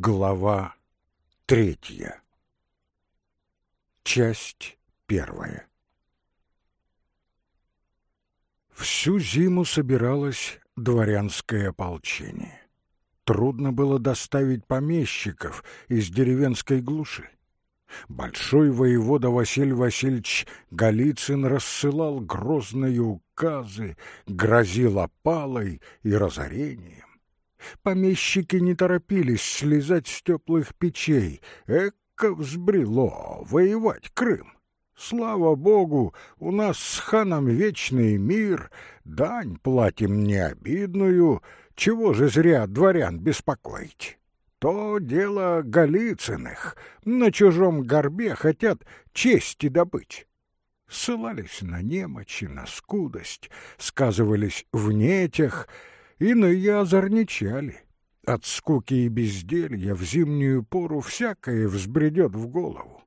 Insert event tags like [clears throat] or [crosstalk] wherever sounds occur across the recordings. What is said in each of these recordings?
Глава третья. Часть первая. Всю зиму собиралось дворянское ополчение. Трудно было доставить помещиков из деревенской глуши. Большой воевода Василий Васильевич Голицын рассылал грозные указы, грозил опалой и разорением. Помещики не торопились слезать с теплых печей. Эка взбрело воевать Крым. Слава богу, у нас с ханом вечный мир, дань платим не обидную, чего же зря дворян беспокоить? То дело Голицыных, на чужом горбе хотят чести добыть. Ссылались на немочи, на скудость, сказывались в нетях — Иные озорничали. От скуки и безделья в зимнюю пору всякое взбредет в голову.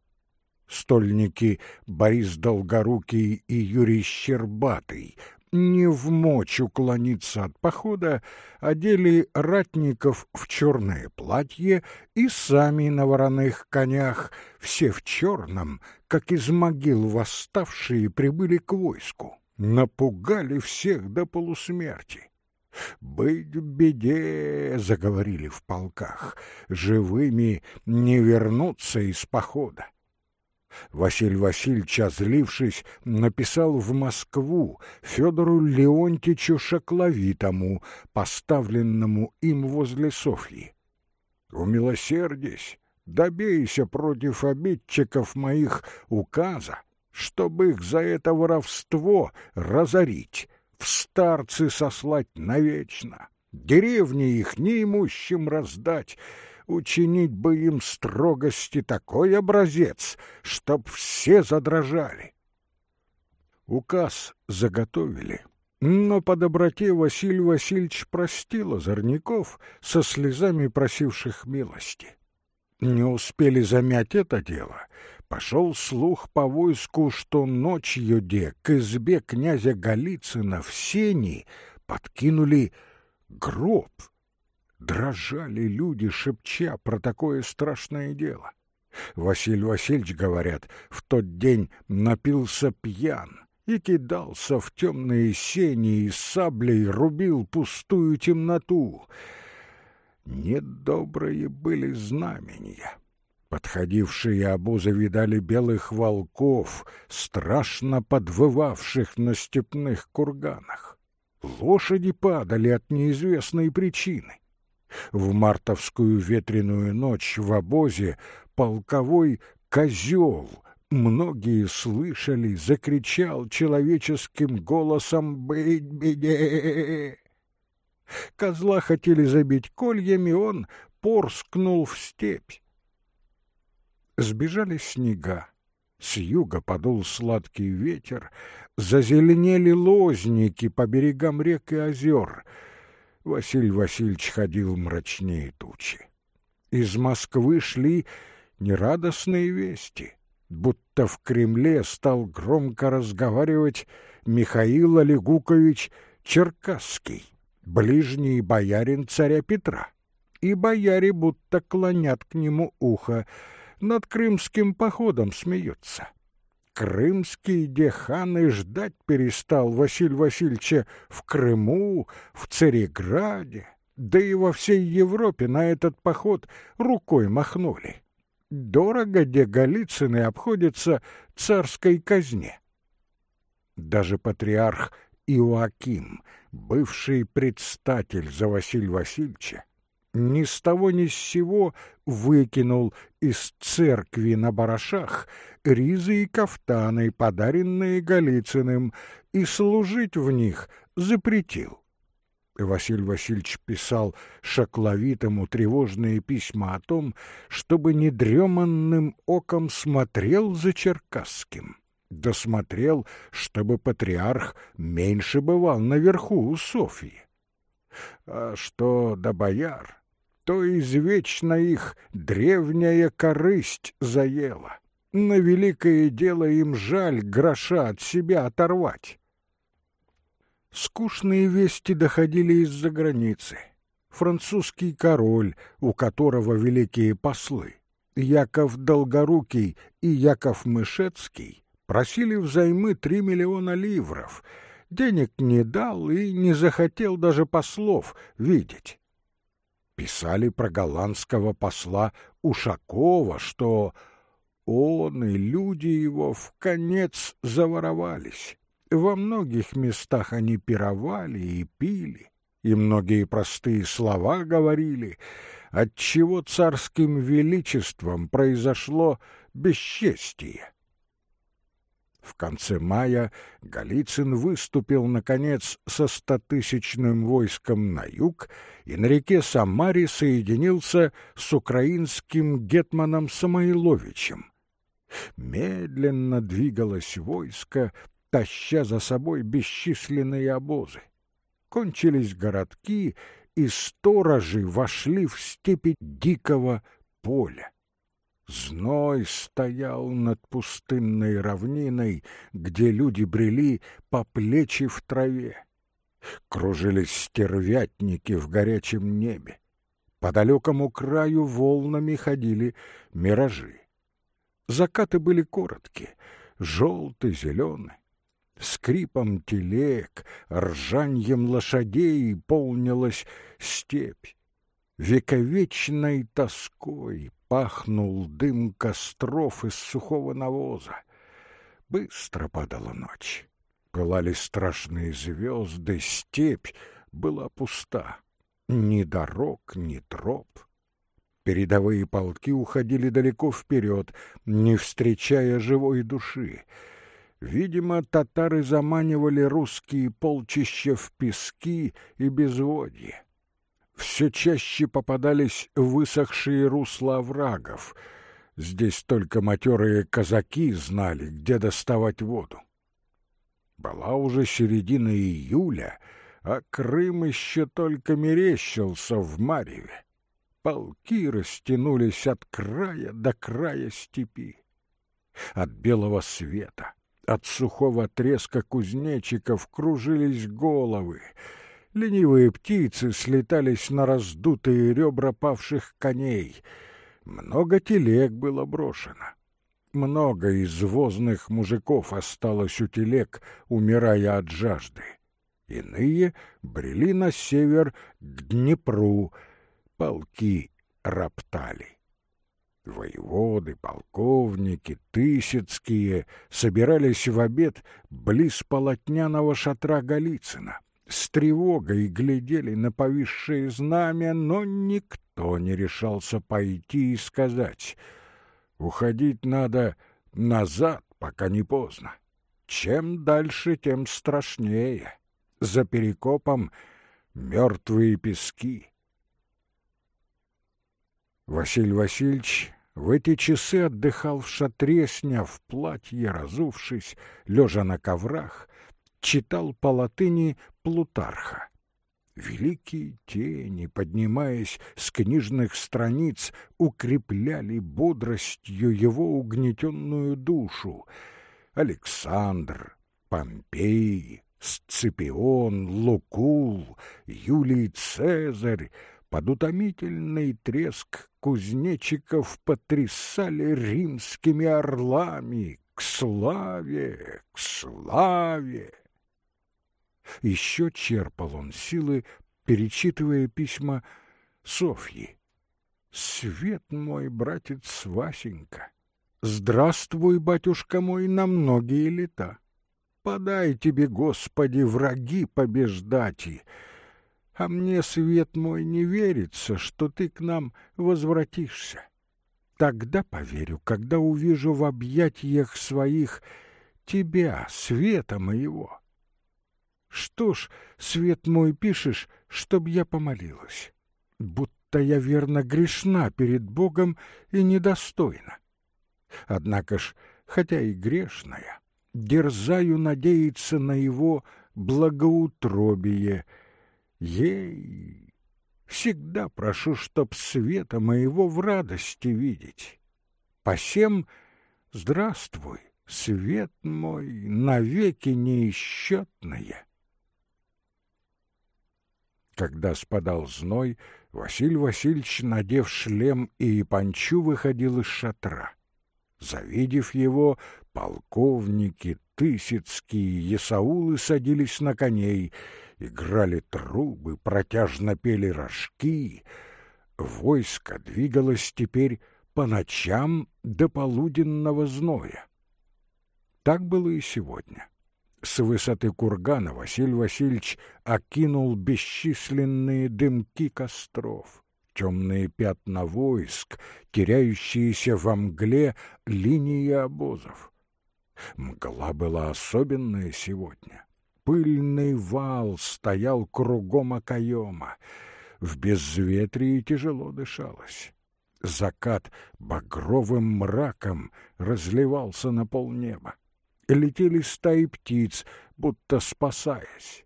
Стольники Борис Долгорукий и Юрий Щербатый не в мочь уклониться от похода, одели ратников в черное платье и сами на вороных конях, все в черном, как из могил восставшие, прибыли к войску, напугали всех до полусмерти. «Быть беде!» — заговорили в полках. «Живыми не вернуться из похода!» Василий Васильевич, озлившись, написал в Москву Федору Леонтичу Шакловитому, поставленному им возле Софьи. «Умилосердись, добейся против обидчиков моих указа, чтобы их за это воровство разорить» в старцы сослать навечно, деревни их неимущим раздать, учинить бы им строгости такой образец, чтоб все задрожали. Указ заготовили, но по доброте Василий Васильевич простил озорников со слезами просивших милости. Не успели замять это дело, Пошел слух по войску, что ночью де к избе князя Голицына в сени подкинули гроб. Дрожали люди, шепча про такое страшное дело. Василий Васильевич, говорят, в тот день напился пьян и кидался в темные сени и саблей рубил пустую темноту. Недобрые были знамения. Подходившие обозы видали белых волков, страшно подвывавших на степных курганах. Лошади падали от неизвестной причины. В мартовскую ветреную ночь в обозе полковой козел, многие слышали, закричал человеческим голосом «Быть беде!». Козла хотели забить кольями, он порскнул в степь. Сбежали снега, с юга подул сладкий ветер, зазеленели лозники по берегам рек и озер. Василий Васильевич ходил мрачнее тучи. Из Москвы шли нерадостные вести, будто в Кремле стал громко разговаривать Михаил Олегукович Черкасский, ближний боярин царя Петра. И бояре будто клонят к нему ухо — над крымским походом смеются. Крымский дехан и ждать перестал Василь Васильевича в Крыму, в Цареграде, да и во всей Европе на этот поход рукой махнули. Дорого где Голицыны обходятся царской казне. Даже патриарх Иоаким, бывший предстатель за Василия Васильевича, ни с того ни с сего выкинул из церкви на барашах ризы и кафтаны, подаренные Голицыным, и служить в них запретил. Василий Васильевич писал шакловитому тревожные письма о том, чтобы недреманным оком смотрел за Черкасским. Досмотрел, чтобы патриарх меньше бывал наверху у Софьи. А что до бояр? То извечно их древняя корысть заела. На великое дело им жаль гроша от себя оторвать. Скучные вести доходили из-за границы. французский король, у которого великие послы, Яков Долгорукий и Яков Мышецкий просили взаймы три миллиона ливров. Денег не дал и не захотел даже послов видеть. Писали про голландского посла Ушакова, что он и люди его в конец заворовались. Во многих местах они пировали и пили, и многие простые слова говорили, отчего царским величеством произошло бесчестие. В конце мая Голицын выступил, наконец, со стотысячным войском на юг и на реке Самаре соединился с украинским гетманом Самойловичем. Медленно двигалось войско, таща за собой бесчисленные обозы. Кончились городки, и сторожи вошли в степи дикого поля. Зной стоял над пустынной равниной, где люди брели по плечи в траве. Кружились стервятники в горячем небе. По далекому краю волнами ходили миражи. Закаты были короткие, желтый, зеленый. Скрипом телег, ржаньем лошадей полнилась степь. Вековечной тоской пахнул дым костров из сухого навоза. Быстро падала ночь. Пылали страшные звезды, степь была пуста. Ни дорог, ни троп. Передовые полки уходили далеко вперед, не встречая живой души. Видимо, татары заманивали русские полчища в пески и безводье все чаще попадались высохшие русла врагов. Здесь только матерые казаки знали, где доставать воду. Была уже середина июля, а Крым еще только мерещился в Марьеве. Полки растянулись от края до края степи. От белого света, от сухого треска кузнечиков кружились головы — Ленивые птицы слетались на раздутые ребра павших коней. Много телег было брошено. Много из возных мужиков осталось у телег, умирая от жажды. Иные брели на север к Днепру, полки роптали. Воеводы, полковники, тысяцкие собирались в обед близ полотняного шатра Голицына с тревогой глядели на повисшее знамя, но никто не решался пойти и сказать «Уходить надо назад, пока не поздно. Чем дальше, тем страшнее. За перекопом мертвые пески». Василий Васильевич в эти часы отдыхал в шатре, сняв платье, разувшись, лежа на коврах, читал по латыни Плутарха. Великие тени, поднимаясь с книжных страниц, укрепляли бодростью его угнетенную душу. Александр, Помпей, Сципион, Лукул, Юлий Цезарь под утомительный треск кузнечиков потрясали римскими орлами к славе, к славе. Еще черпал он силы, перечитывая письма Софьи. «Свет мой, братец Васенька! Здравствуй, батюшка мой, на многие лета! Подай тебе, Господи, враги побеждати!» А мне, свет мой, не верится, что ты к нам возвратишься. Тогда поверю, когда увижу в объятиях своих тебя, света моего. Что ж, свет мой, пишешь, чтоб я помолилась? Будто я верно грешна перед Богом и недостойна. Однако ж, хотя и грешная, дерзаю надеяться на его благоутробие. Ей, всегда прошу, чтоб света моего в радости видеть. Посем здравствуй, свет мой, навеки неисчетное. Когда спадал зной, Василий Васильевич, надев шлем и япончу, выходил из шатра. Завидев его, полковники, Тысяцкие, Есаулы садились на коней, играли трубы, протяжно пели рожки. Войско двигалось теперь по ночам до полуденного зноя. Так было и сегодня. С высоты кургана Василий Васильевич окинул бесчисленные дымки костров, темные пятна войск, теряющиеся во мгле линии обозов. Мгла была особенная сегодня. Пыльный вал стоял кругом окоема. В безветрии тяжело дышалось. Закат багровым мраком разливался на полнеба летели стаи птиц, будто спасаясь.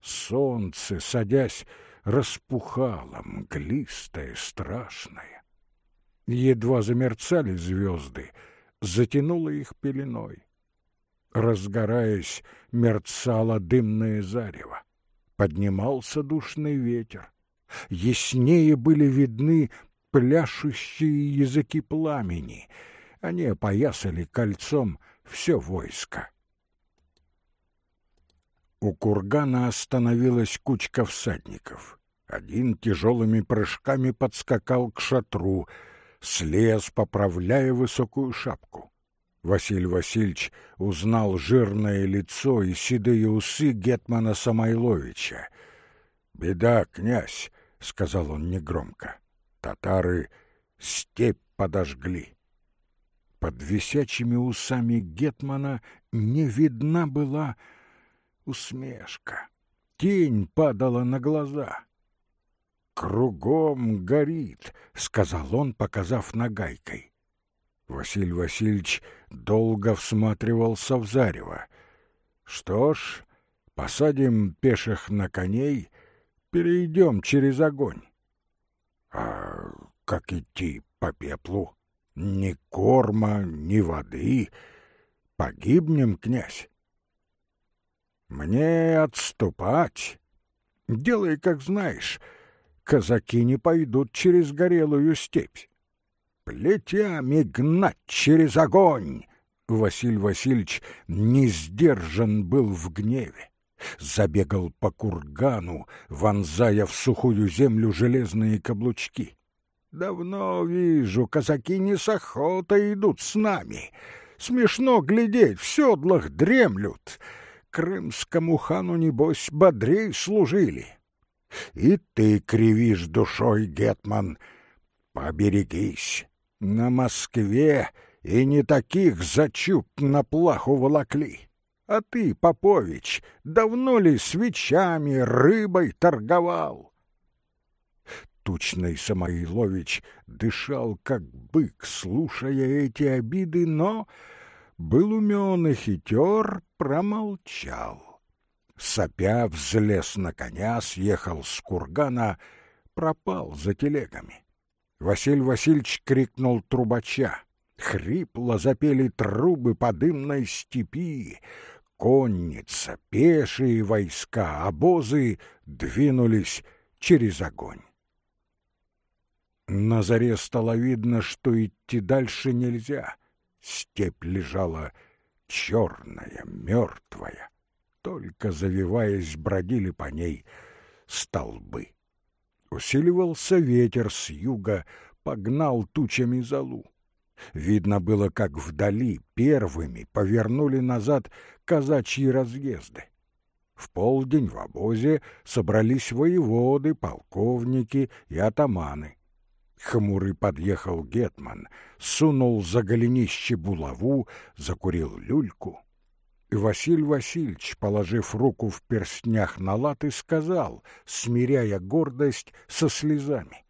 Солнце, садясь, распухало, мглистое, страшное. Едва замерцали звезды, затянуло их пеленой. Разгораясь, мерцало дымное зарево. Поднимался душный ветер. Яснее были видны пляшущие языки пламени. Они опоясали кольцом все войско. У кургана остановилась кучка всадников. Один тяжелыми прыжками подскакал к шатру, слез, поправляя высокую шапку. Василий Васильевич узнал жирное лицо и седые усы гетмана Самойловича. «Беда, князь!» — сказал он негромко. «Татары степь подожгли». Под висячими усами Гетмана не видна была усмешка. Тень падала на глаза. «Кругом горит», — сказал он, показав нагайкой. Василий Васильевич долго всматривался в зарево. «Что ж, посадим пеших на коней, перейдем через огонь». «А как идти по пеплу?» Ни корма, ни воды. Погибнем, князь. Мне отступать. Делай, как знаешь. Казаки не пойдут через горелую степь. Плетями гнать через огонь. Василий Васильевич не сдержан был в гневе. Забегал по кургану, вонзая в сухую землю железные каблучки. Давно вижу, казаки не с охотой идут с нами. Смешно глядеть, в седлах дремлют. Крымскому хану, небось, бодрей служили. И ты кривишь душой, Гетман. Поберегись. На Москве и не таких зачуп на плаху волокли. А ты, Попович, давно ли свечами, рыбой торговал? Тучный Самойлович дышал, как бык, слушая эти обиды, но был умен и хитер, промолчал. Сопя взлез на коня, съехал с кургана, пропал за телегами. Василий Васильевич крикнул трубача. Хрипло запели трубы по дымной степи. Конница, пешие войска, обозы двинулись через огонь. На заре стало видно, что идти дальше нельзя. Степь лежала черная, мертвая. Только завиваясь, бродили по ней столбы. Усиливался ветер с юга, погнал тучами залу. Видно было, как вдали первыми повернули назад казачьи разъезды. В полдень в обозе собрались воеводы, полковники и атаманы. Хмурый подъехал Гетман, сунул за голенище булаву, закурил люльку. И Василь Васильевич, положив руку в перстнях на латы, сказал, смиряя гордость со слезами.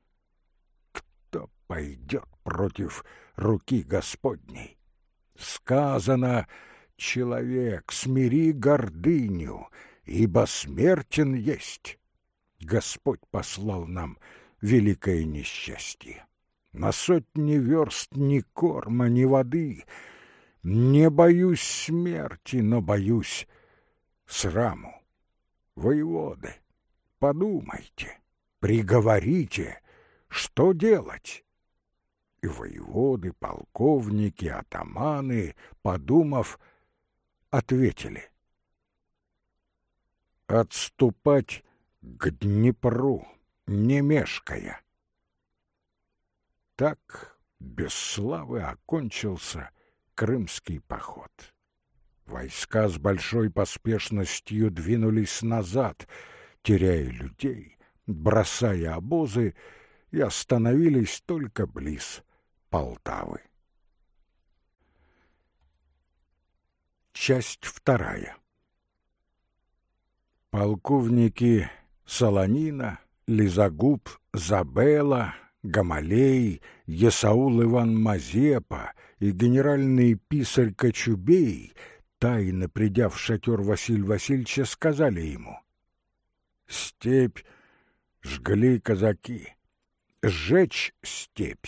«Кто пойдет против руки Господней? Сказано, человек, смири гордыню, ибо смертен есть. Господь послал нам великое несчастье. На сотни верст ни корма, ни воды. Не боюсь смерти, но боюсь сраму. Воеводы, подумайте, приговорите, что делать? И воеводы, полковники, атаманы, подумав, ответили. Отступать к Днепру, не мешкая. Так без славы окончился крымский поход. Войска с большой поспешностью двинулись назад, теряя людей, бросая обозы, и остановились только близ Полтавы. Часть вторая. Полковники Солонина, Лизагуб, Забела, Гамалей, Есаул Иван Мазепа и генеральный писарь Кочубей, тайно придя в шатер Василия Васильевича, сказали ему «Степь жгли казаки, сжечь степь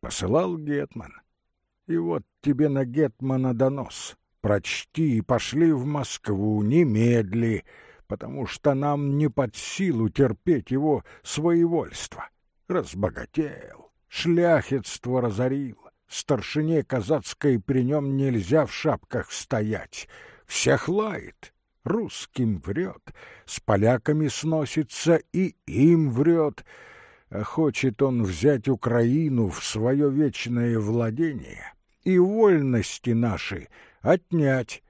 посылал Гетман. И вот тебе на Гетмана донос. Прочти и пошли в Москву, немедли, потому что нам не под силу терпеть его своевольство. Разбогател, шляхетство разорил, старшине казацкой при нем нельзя в шапках стоять, всех лает, русским врет, с поляками сносится и им врет, а хочет он взять Украину в свое вечное владение и вольности наши отнять,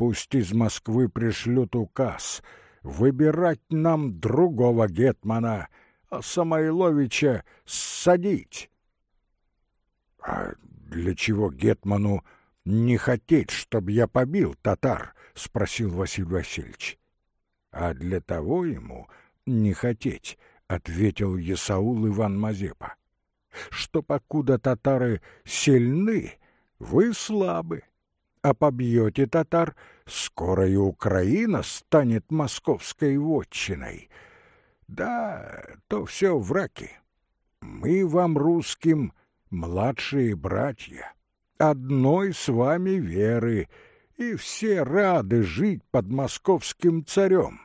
Пусть из Москвы пришлют указ выбирать нам другого гетмана, а Самойловича ссадить. — А для чего гетману не хотеть, чтоб я побил татар? — спросил Василий Васильевич. — А для того ему не хотеть, — ответил Есаул Иван Мазепа, — что покуда татары сильны, вы слабы а побьете татар, скоро и Украина станет московской вотчиной. Да, то все враки. Мы вам, русским, младшие братья, одной с вами веры, и все рады жить под московским царем.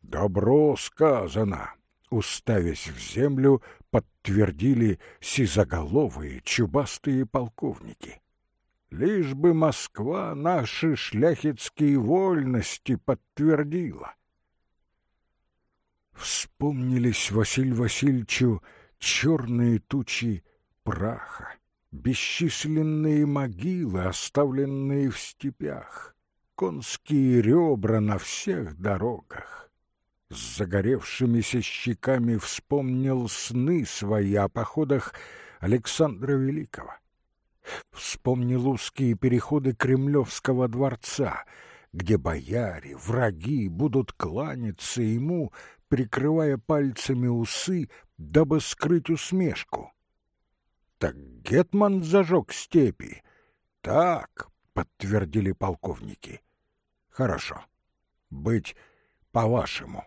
Добро сказано, уставясь в землю, подтвердили сизоголовые чубастые полковники лишь бы Москва наши шляхетские вольности подтвердила. Вспомнились Василь Васильевичу черные тучи праха, бесчисленные могилы, оставленные в степях, конские ребра на всех дорогах. С загоревшимися щеками вспомнил сны свои о походах Александра Великого Вспомнил узкие переходы Кремлевского дворца, где бояре, враги будут кланяться ему, прикрывая пальцами усы, дабы скрыть усмешку. Так Гетман зажег степи. Так, подтвердили полковники. Хорошо. Быть по-вашему.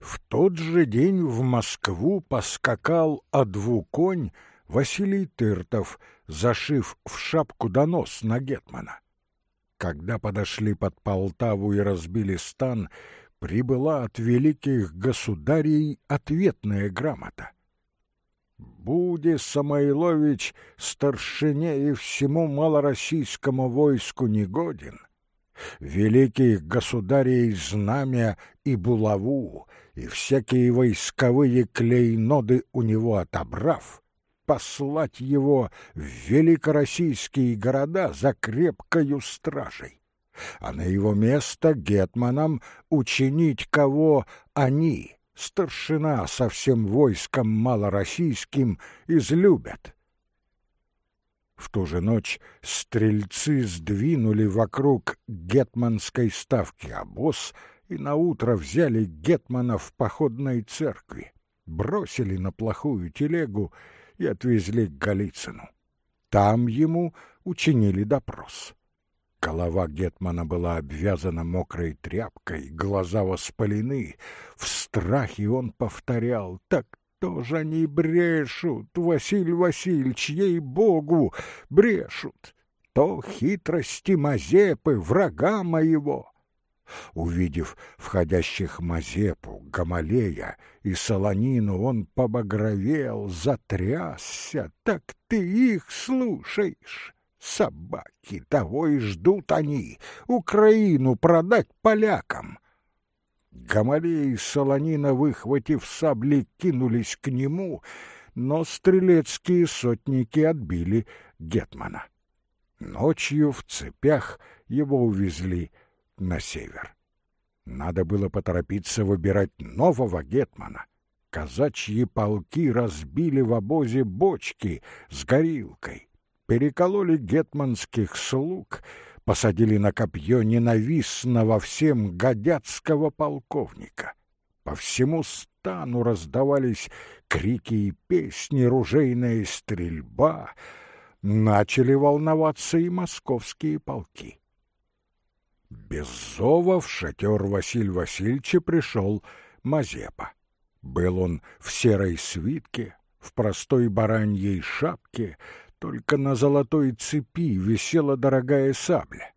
В тот же день в Москву поскакал одвуконь Василий Тыртов, зашив в шапку донос на Гетмана. Когда подошли под Полтаву и разбили стан, прибыла от великих государей ответная грамота. «Буди Самойлович старшине и всему малороссийскому войску негоден, великих государей знамя и булаву, и всякие войсковые клейноды у него отобрав, послать его в великороссийские города за крепкою стражей, а на его место гетманам учинить кого они, старшина со всем войском малороссийским, излюбят. В ту же ночь стрельцы сдвинули вокруг гетманской ставки обоз и наутро взяли Гетмана в походной церкви, бросили на плохую телегу и отвезли к Голицыну. Там ему учинили допрос. Голова Гетмана была обвязана мокрой тряпкой, глаза воспалены. В страхе он повторял «Так тоже они брешут, Василий Васильевич, ей-богу, брешут!» то хитрости Мазепы, врага моего. Увидев входящих Мазепу, Гамалея и Солонину, он побагровел, затрясся. Так ты их слушаешь? Собаки, того и ждут они, Украину продать полякам. Гамалей и Солонина, выхватив сабли, кинулись к нему, но стрелецкие сотники отбили Гетмана. Ночью в цепях его увезли на север. Надо было поторопиться выбирать нового гетмана. Казачьи полки разбили в обозе бочки с горилкой, перекололи гетманских слуг, посадили на копье ненавистного всем гадяцкого полковника. По всему стану раздавались крики и песни, ружейная стрельба — начали волноваться и московские полки. Без зова в шатер Василь Васильевича пришел Мазепа. Был он в серой свитке, в простой бараньей шапке, только на золотой цепи висела дорогая сабля.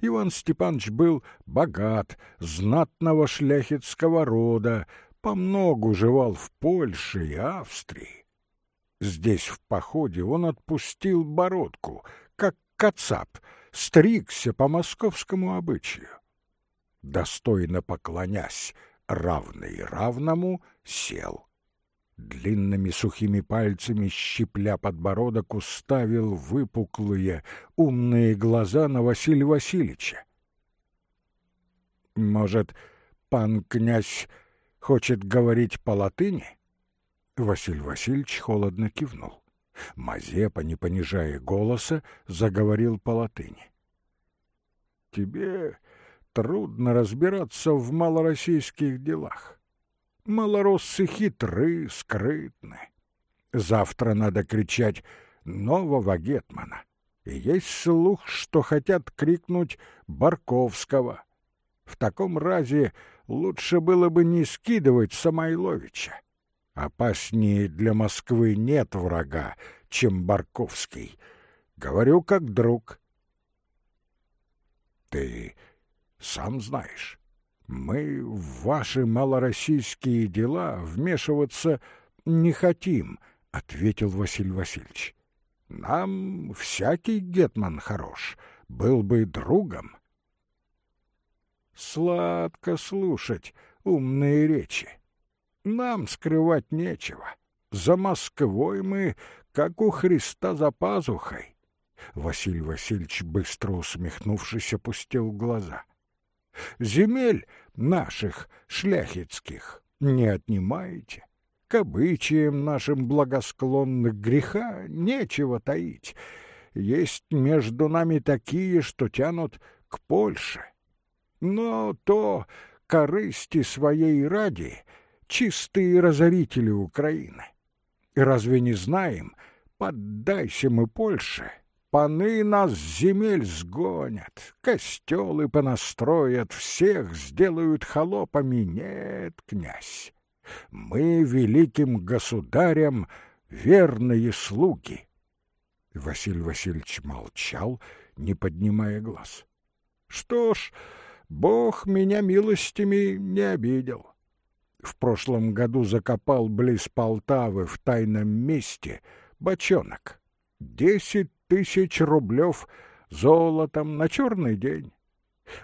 Иван Степанович был богат, знатного шляхетского рода, помногу жевал в Польше и Австрии. Здесь, в походе, он отпустил бородку, как кацап, стригся по московскому обычаю. Достойно поклонясь, равный равному, сел. Длинными сухими пальцами, щипля подбородок, уставил выпуклые, умные глаза на Василия Васильевича. «Может, пан князь хочет говорить по латыни?» Василий Васильевич холодно кивнул. Мазепа, не понижая голоса, заговорил по латыни. «Тебе трудно разбираться в малороссийских делах. Малороссы хитры, скрытны. Завтра надо кричать «Нового Гетмана». И есть слух, что хотят крикнуть Барковского. В таком разе лучше было бы не скидывать Самойловича. Опаснее для Москвы нет врага, чем Барковский. Говорю как друг. Ты сам знаешь, мы в ваши малороссийские дела вмешиваться не хотим, ответил Василий Васильевич. Нам всякий гетман хорош, был бы другом. Сладко слушать умные речи. Нам скрывать нечего. За Москвой мы, как у Христа за пазухой. Василий Васильевич, быстро усмехнувшись, опустил глаза. Земель наших шляхетских не отнимаете. К обычаям нашим благосклонных греха нечего таить. Есть между нами такие, что тянут к Польше. Но то корысти своей ради чистые разорители Украины. И разве не знаем, поддайся мы Польше, паны нас земель сгонят, костелы понастроят, всех сделают холопами. Нет, князь, мы великим государям верные слуги. Василий Васильевич молчал, не поднимая глаз. Что ж, Бог меня милостями не обидел в прошлом году закопал близ Полтавы в тайном месте бочонок. Десять тысяч рублев золотом на черный день.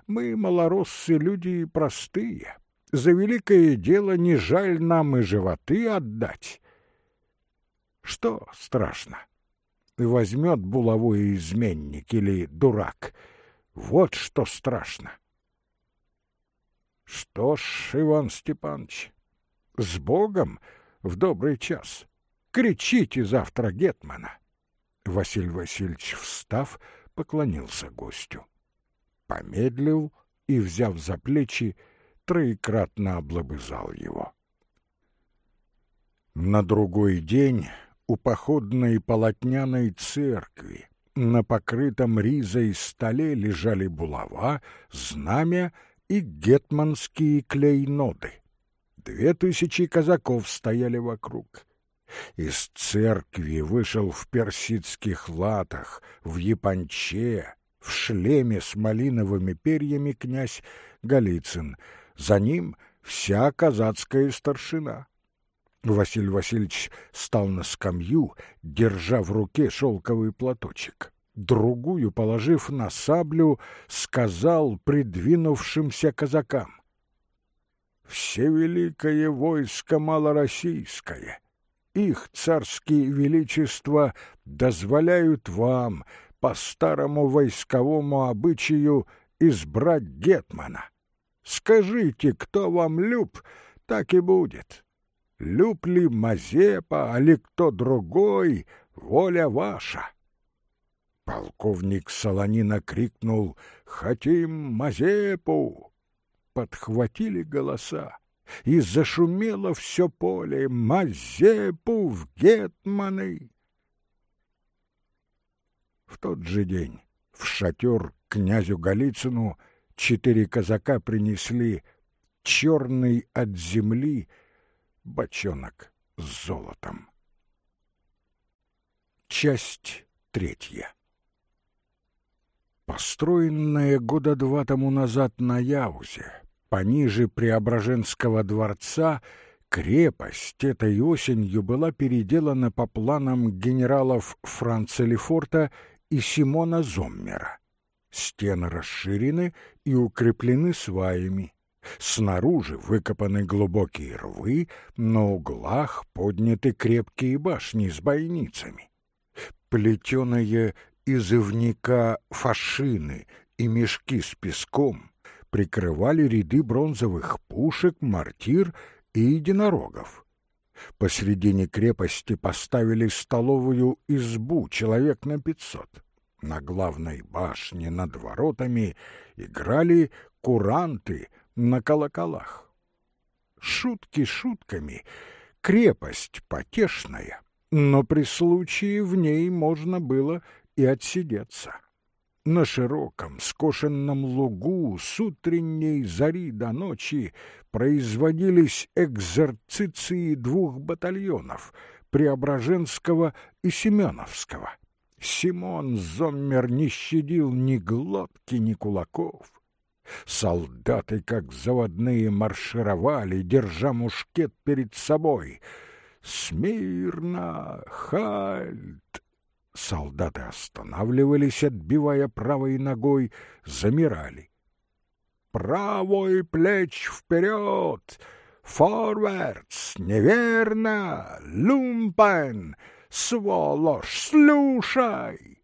Мы, малороссы, люди простые. За великое дело не жаль нам и животы отдать. Что страшно? Возьмет булавой изменник или дурак. Вот что страшно. Что ж, Иван Степанович, с Богом в добрый час. Кричите завтра Гетмана. Василий Васильевич, встав, поклонился гостю. Помедлил и, взяв за плечи, троекратно облобызал его. На другой день у походной полотняной церкви на покрытом ризой столе лежали булава, знамя и гетманские клейноды. Две тысячи казаков стояли вокруг. Из церкви вышел в персидских латах, в японче, в шлеме с малиновыми перьями князь Голицын. За ним вся казацкая старшина. Василий Васильевич стал на скамью, держа в руке шелковый платочек. Другую, положив на саблю, сказал придвинувшимся казакам. «Всевеликое войско малороссийское, их царские величества дозволяют вам по старому войсковому обычаю избрать гетмана. Скажите, кто вам люб, так и будет. Люб ли Мазепа, а ли кто другой, воля ваша. Полковник Солонина крикнул «Хотим Мазепу!» Подхватили голоса, и зашумело все поле «Мазепу в гетманы!» В тот же день в шатер князю Голицыну четыре казака принесли черный от земли бочонок с золотом. Часть третья. Построенная года два тому назад на Яузе, пониже Преображенского дворца, крепость этой осенью была переделана по планам генералов Франца Лефорта и Симона Зоммера. Стены расширены и укреплены сваями. Снаружи выкопаны глубокие рвы, на углах подняты крепкие башни с бойницами. Плетеные из ивника фашины и мешки с песком прикрывали ряды бронзовых пушек, мортир и единорогов. Посредине крепости поставили столовую избу человек на пятьсот. На главной башне над воротами играли куранты на колоколах. Шутки шутками, крепость потешная, но при случае в ней можно было и отсидеться. На широком, скошенном лугу с утренней зари до ночи производились экзерциции двух батальонов — Преображенского и Семеновского. Симон Зоммер не щадил ни глотки, ни кулаков. Солдаты, как заводные, маршировали, держа мушкет перед собой. «Смирно! Хальт!» Солдаты останавливались, отбивая правой ногой, замирали. «Правой плеч вперед! Форвардс! Неверно! Люмпен! Сволочь! Слушай!»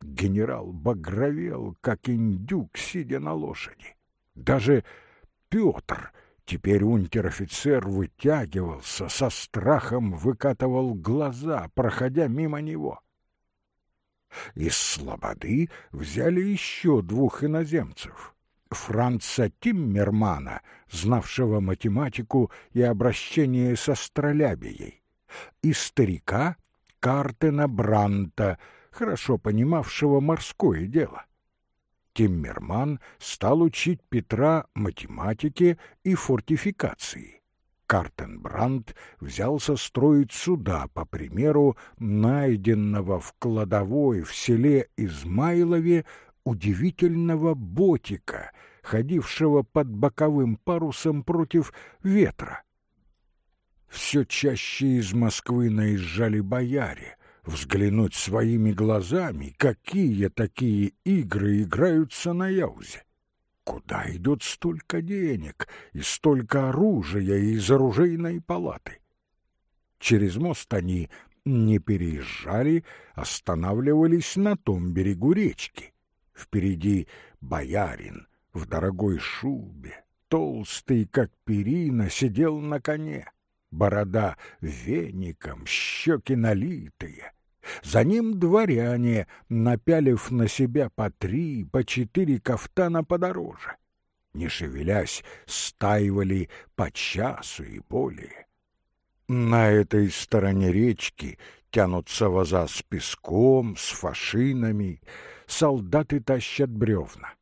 Генерал багровел, как индюк, сидя на лошади. Даже Петр, теперь унтер-офицер, вытягивался, со страхом выкатывал глаза, проходя мимо него. Из Слободы взяли еще двух иноземцев. Франца Тиммермана, знавшего математику и обращение с астролябией, и старика Картена Бранта, хорошо понимавшего морское дело. Тиммерман стал учить Петра математике и фортификации. Картенбранд взялся строить суда по примеру найденного в кладовой в селе Измайлове удивительного ботика, ходившего под боковым парусом против ветра. Все чаще из Москвы наезжали бояре взглянуть своими глазами, какие такие игры играются на Яузе. Куда идет столько денег и столько оружия из оружейной палаты? Через мост они не переезжали, останавливались на том берегу речки. Впереди боярин в дорогой шубе, толстый, как перина, сидел на коне. Борода веником, щеки налитые — за ним дворяне, напялив на себя по три, по четыре кафтана подороже. Не шевелясь, стаивали по часу и более. На этой стороне речки тянутся ваза с песком, с фашинами, солдаты тащат бревна.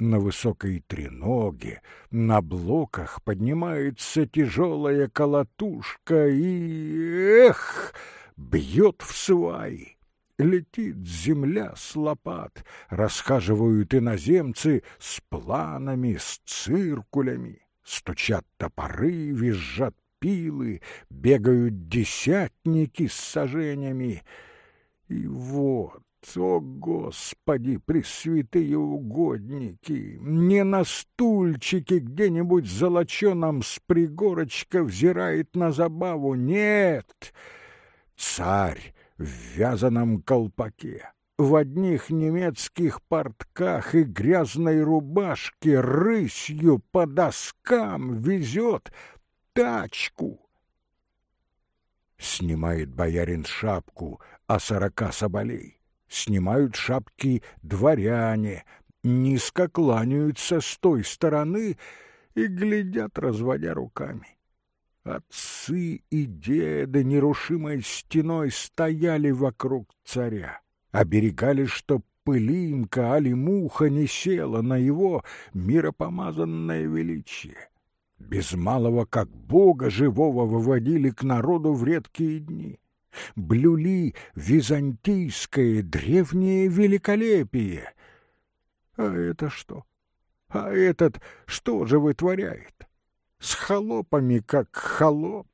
На высокой треноге, на блоках поднимается тяжелая колотушка и, эх, бьет в сваи. Летит земля с лопат, расхаживают иноземцы с планами, с циркулями, стучат топоры, визжат пилы, бегают десятники с сажениями. И вот, о, Господи, пресвятые угодники, не на стульчике где-нибудь золоченом с пригорочка взирает на забаву, нет, царь в вязаном колпаке, в одних немецких портках и грязной рубашке рысью по доскам везет тачку. Снимает боярин шапку о сорока соболей. Снимают шапки дворяне, низко кланяются с той стороны и глядят, разводя руками. Отцы и деды нерушимой стеной стояли вокруг царя, оберегали, чтоб пылинка али муха не села на его миропомазанное величие без малого как Бога живого выводили к народу в редкие дни, блюли византийское древнее великолепие. А это что? А этот что же вытворяет? С холопами, как холоп,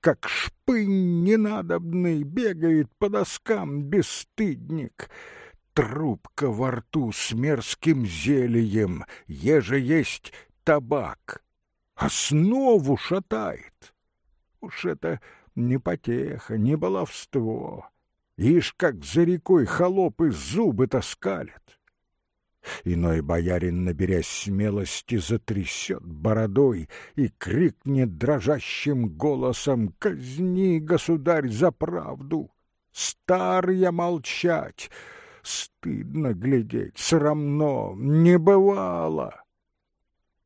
как шпынь ненадобный, бегает по доскам бесстыдник — трубка во рту с мерзким зельем, еже есть табак основу шатает. Уж это не потеха, не баловство. Ишь, как за рекой холопы зубы таскалят. Иной боярин, наберясь смелости, затрясет бородой и крикнет дрожащим голосом «Казни, государь, за правду! Стар я молчать! Стыдно глядеть, срамно, не бывало!»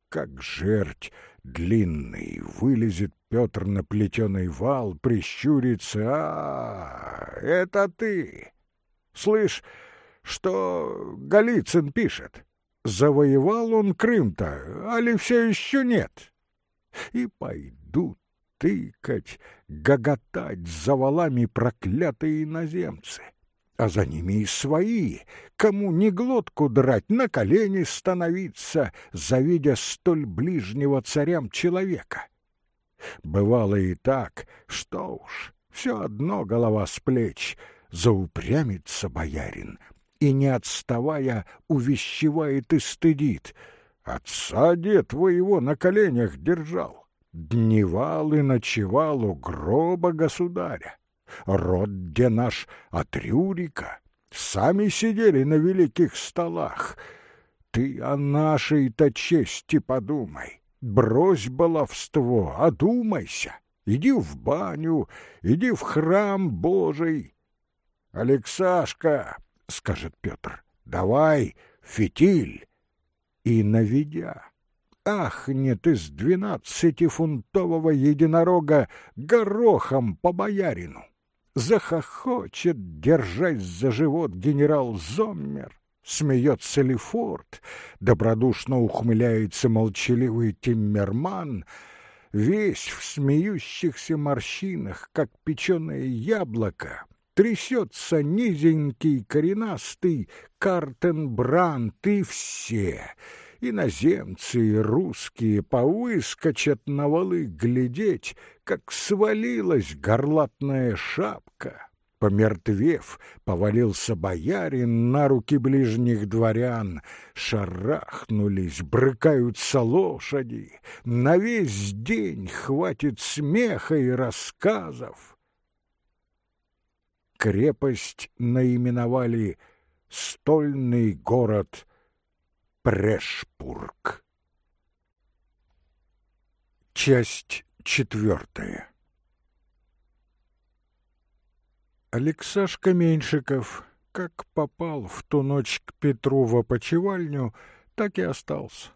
Как жерть длинный, вылезет Петр на плетеный вал, прищурится. А, это ты! Слышь, что Голицын пишет? Завоевал он Крым-то, али все еще нет? И пойдут тыкать, гоготать за валами проклятые иноземцы а за ними и свои, кому не глотку драть, на колени становиться, завидя столь ближнего царям человека. Бывало и так, что уж, все одно голова с плеч, заупрямится боярин и, не отставая, увещевает и стыдит. Отца дед твоего на коленях держал, дневал и ночевал у гроба государя род где наш от Рюрика, сами сидели на великих столах. Ты о нашей-то чести подумай, брось баловство, одумайся, иди в баню, иди в храм Божий. Алексашка, — скажет Петр, — давай фитиль. И наведя. Ахнет из двенадцатифунтового единорога горохом по боярину! Захохочет, держась за живот генерал Зоммер. Смеется Лефорт, добродушно ухмыляется молчаливый Тиммерман, весь в смеющихся морщинах, как печеное яблоко, трясется низенький коренастый Картенбрандт и все — Иноземцы и русские повыскочат на валы глядеть, как свалилась горлатная шапка. Помертвев, повалился боярин на руки ближних дворян. Шарахнулись, брыкаются лошади. На весь день хватит смеха и рассказов. Крепость наименовали «Стольный город Прешпург. Часть четвертая. Алексашка Меньшиков, как попал в ту ночь к Петру в опочивальню, так и остался.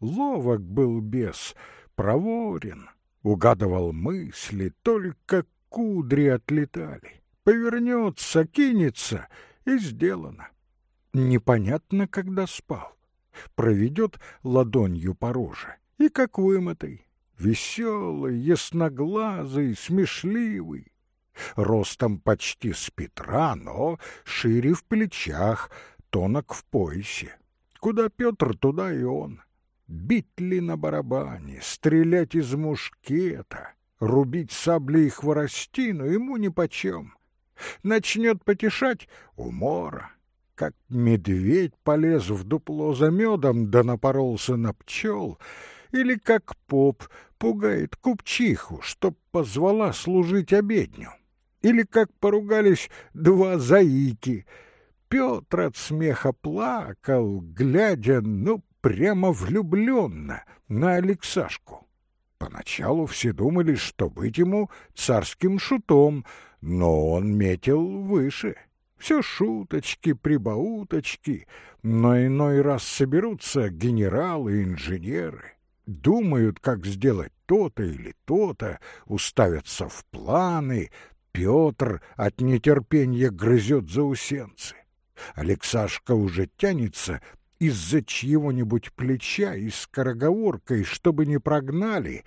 Ловок был бес, проворен, угадывал мысли, только кудри отлетали. Повернется, кинется, и сделано. Непонятно, когда спал проведет ладонью по роже, и как вымытый, веселый, ясноглазый, смешливый. Ростом почти с Петра, но шире в плечах, тонок в поясе. Куда Петр, туда и он. Бить ли на барабане, стрелять из мушкета, рубить саблей хворостину ему нипочем. Начнет потешать — умора. Как медведь полез в дупло за медом, да напоролся на пчел, или как поп пугает купчиху, чтоб позвала служить обедню, или как поругались два заики. Петр от смеха плакал, глядя, ну, прямо влюбленно на Алексашку. Поначалу все думали, что быть ему царским шутом, но он метил выше — все шуточки, прибауточки, но иной раз соберутся генералы, инженеры, думают, как сделать то-то или то-то, уставятся в планы. Петр от нетерпения грызет заусенцы. Алексашка уже тянется из-за чьего-нибудь плеча и скороговоркой, чтобы не прогнали.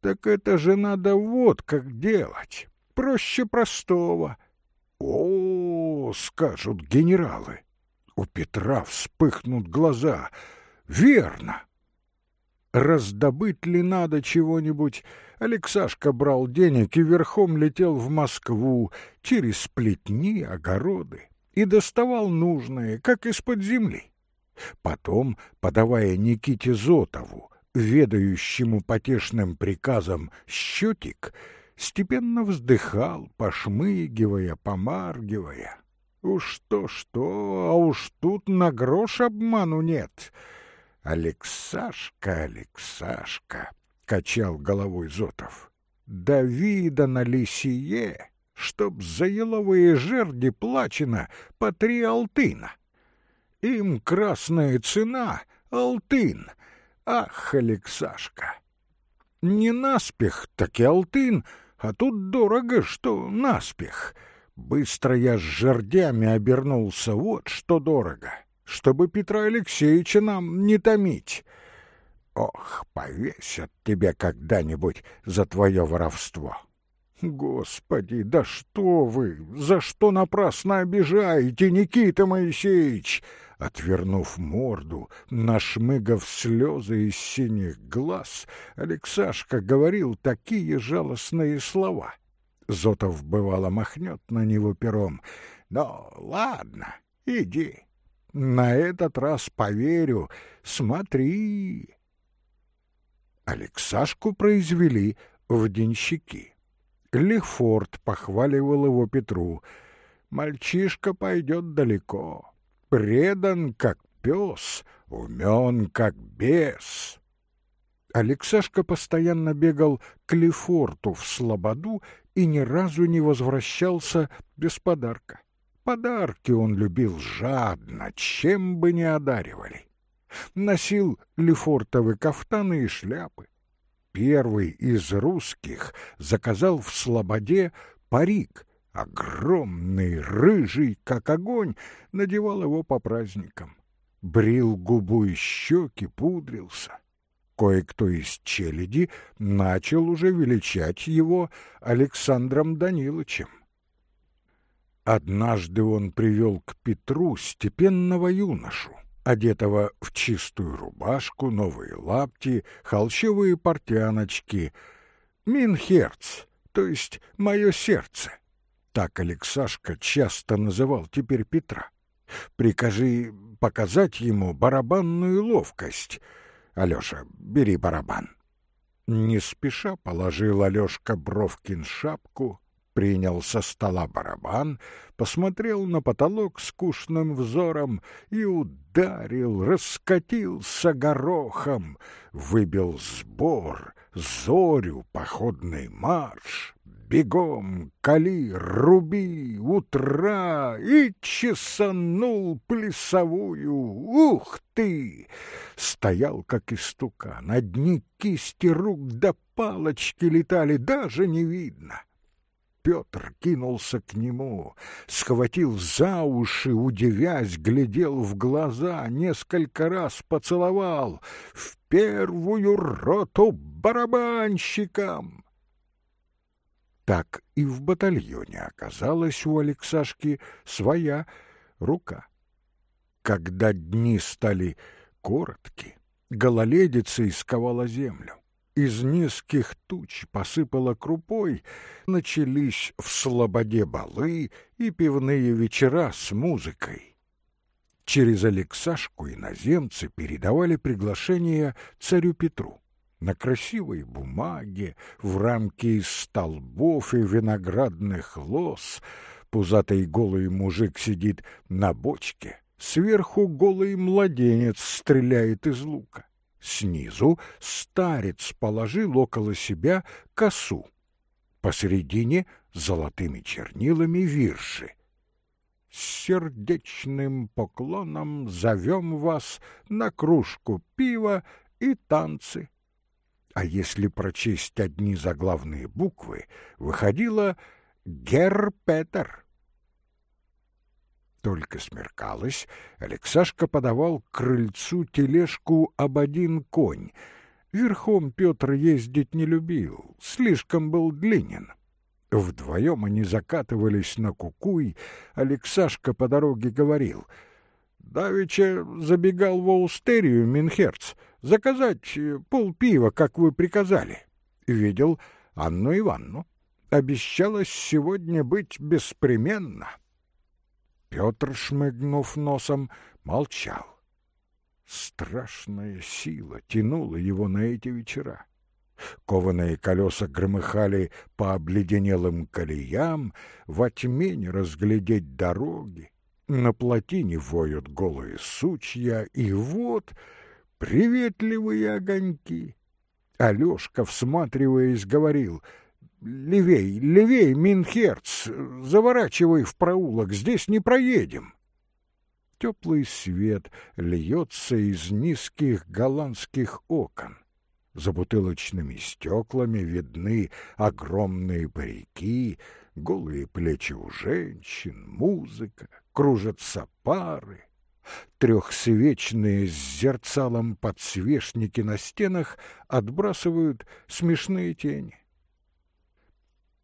Так это же надо вот как делать, проще простого — о, скажут генералы. У Петра вспыхнут глаза. Верно. Раздобыть ли надо чего-нибудь? Алексашка брал денег и верхом летел в Москву через плетни, огороды и доставал нужное, как из-под земли. Потом, подавая Никите Зотову, ведающему потешным приказом, счетик, степенно вздыхал, пошмыгивая, помаргивая. Уж то-что, а уж тут на грош обману нет. Алексашка, Алексашка, — качал головой Зотов, — Давида на лисие, чтоб за еловые жерди плачено по три алтына. Им красная цена — алтын. Ах, Алексашка! Не наспех, так и алтын — а тут дорого, что наспех. Быстро я с жердями обернулся, вот что дорого, чтобы Петра Алексеевича нам не томить. Ох, повесят тебя когда-нибудь за твое воровство. Господи, да что вы, за что напрасно обижаете, Никита Моисеевич? Отвернув морду, нашмыгав слезы из синих глаз, Алексашка говорил такие жалостные слова. Зотов, бывало, махнет на него пером. «Ну, ладно, иди. На этот раз поверю. Смотри». Алексашку произвели в денщики. Лефорт похваливал его Петру. «Мальчишка пойдет далеко предан, как пес, умен, как бес. Алексашка постоянно бегал к Лефорту в Слободу и ни разу не возвращался без подарка. Подарки он любил жадно, чем бы ни одаривали. Носил лефортовы кафтаны и шляпы. Первый из русских заказал в Слободе парик огромный, рыжий, как огонь, надевал его по праздникам. Брил губу и щеки, пудрился. Кое-кто из челяди начал уже величать его Александром Даниловичем. Однажды он привел к Петру степенного юношу, одетого в чистую рубашку, новые лапти, холщовые портяночки. «Минхерц», то есть «мое сердце». Так Алексашка часто называл теперь Петра. Прикажи показать ему барабанную ловкость. Алёша, бери барабан. Не спеша положил Алёшка Бровкин шапку, принял со стола барабан, посмотрел на потолок скучным взором и ударил, раскатился горохом, выбил сбор, зорю, походный марш, бегом, кали, руби, утра, и чесанул плясовую. Ух ты! Стоял, как истукан, одни кисти рук до палочки летали, даже не видно. Петр кинулся к нему, схватил за уши, удивясь, глядел в глаза, несколько раз поцеловал. В первую роту барабанщикам! Так и в батальоне оказалась у Алексашки своя рука. Когда дни стали коротки, гололедица исковала землю. Из низких туч посыпала крупой, начались в слободе балы и пивные вечера с музыкой. Через Алексашку иноземцы передавали приглашение царю Петру на красивой бумаге, в рамке из столбов и виноградных лоз. Пузатый голый мужик сидит на бочке, сверху голый младенец стреляет из лука. Снизу старец положил около себя косу. Посередине золотыми чернилами вирши. С сердечным поклоном зовем вас на кружку пива и танцы а если прочесть одни заглавные буквы, выходило «Гер Петер». Только смеркалось, Алексашка подавал крыльцу тележку об один конь. Верхом Петр ездить не любил, слишком был длинен. Вдвоем они закатывались на кукуй, Алексашка по дороге говорил — Давеча забегал в Аустерию Минхерц заказать э, полпива, как вы приказали. Видел Анну Ивановну. Обещалась сегодня быть беспременно. Петр, шмыгнув носом, молчал. Страшная сила тянула его на эти вечера. Кованые колеса громыхали по обледенелым колеям, во тьме не разглядеть дороги. На плотине воют голые сучья, и вот приветливые огоньки. Алешка, всматриваясь, говорил «Левей, левей, Минхерц, заворачивай в проулок, здесь не проедем». Теплый свет льется из низких голландских окон. За бутылочными стеклами видны огромные парики, голые плечи у женщин, музыка, кружатся пары. Трехсвечные с зерцалом подсвечники на стенах отбрасывают смешные тени.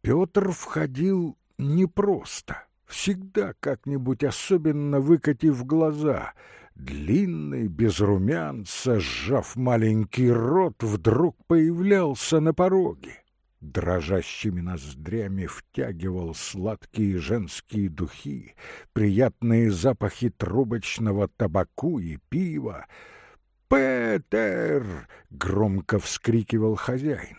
Петр входил непросто, всегда как-нибудь особенно выкатив глаза. Длинный, без румянца, сжав маленький рот, вдруг появлялся на пороге дрожащими ноздрями втягивал сладкие женские духи, приятные запахи трубочного табаку и пива. «Петер!» — громко вскрикивал хозяин.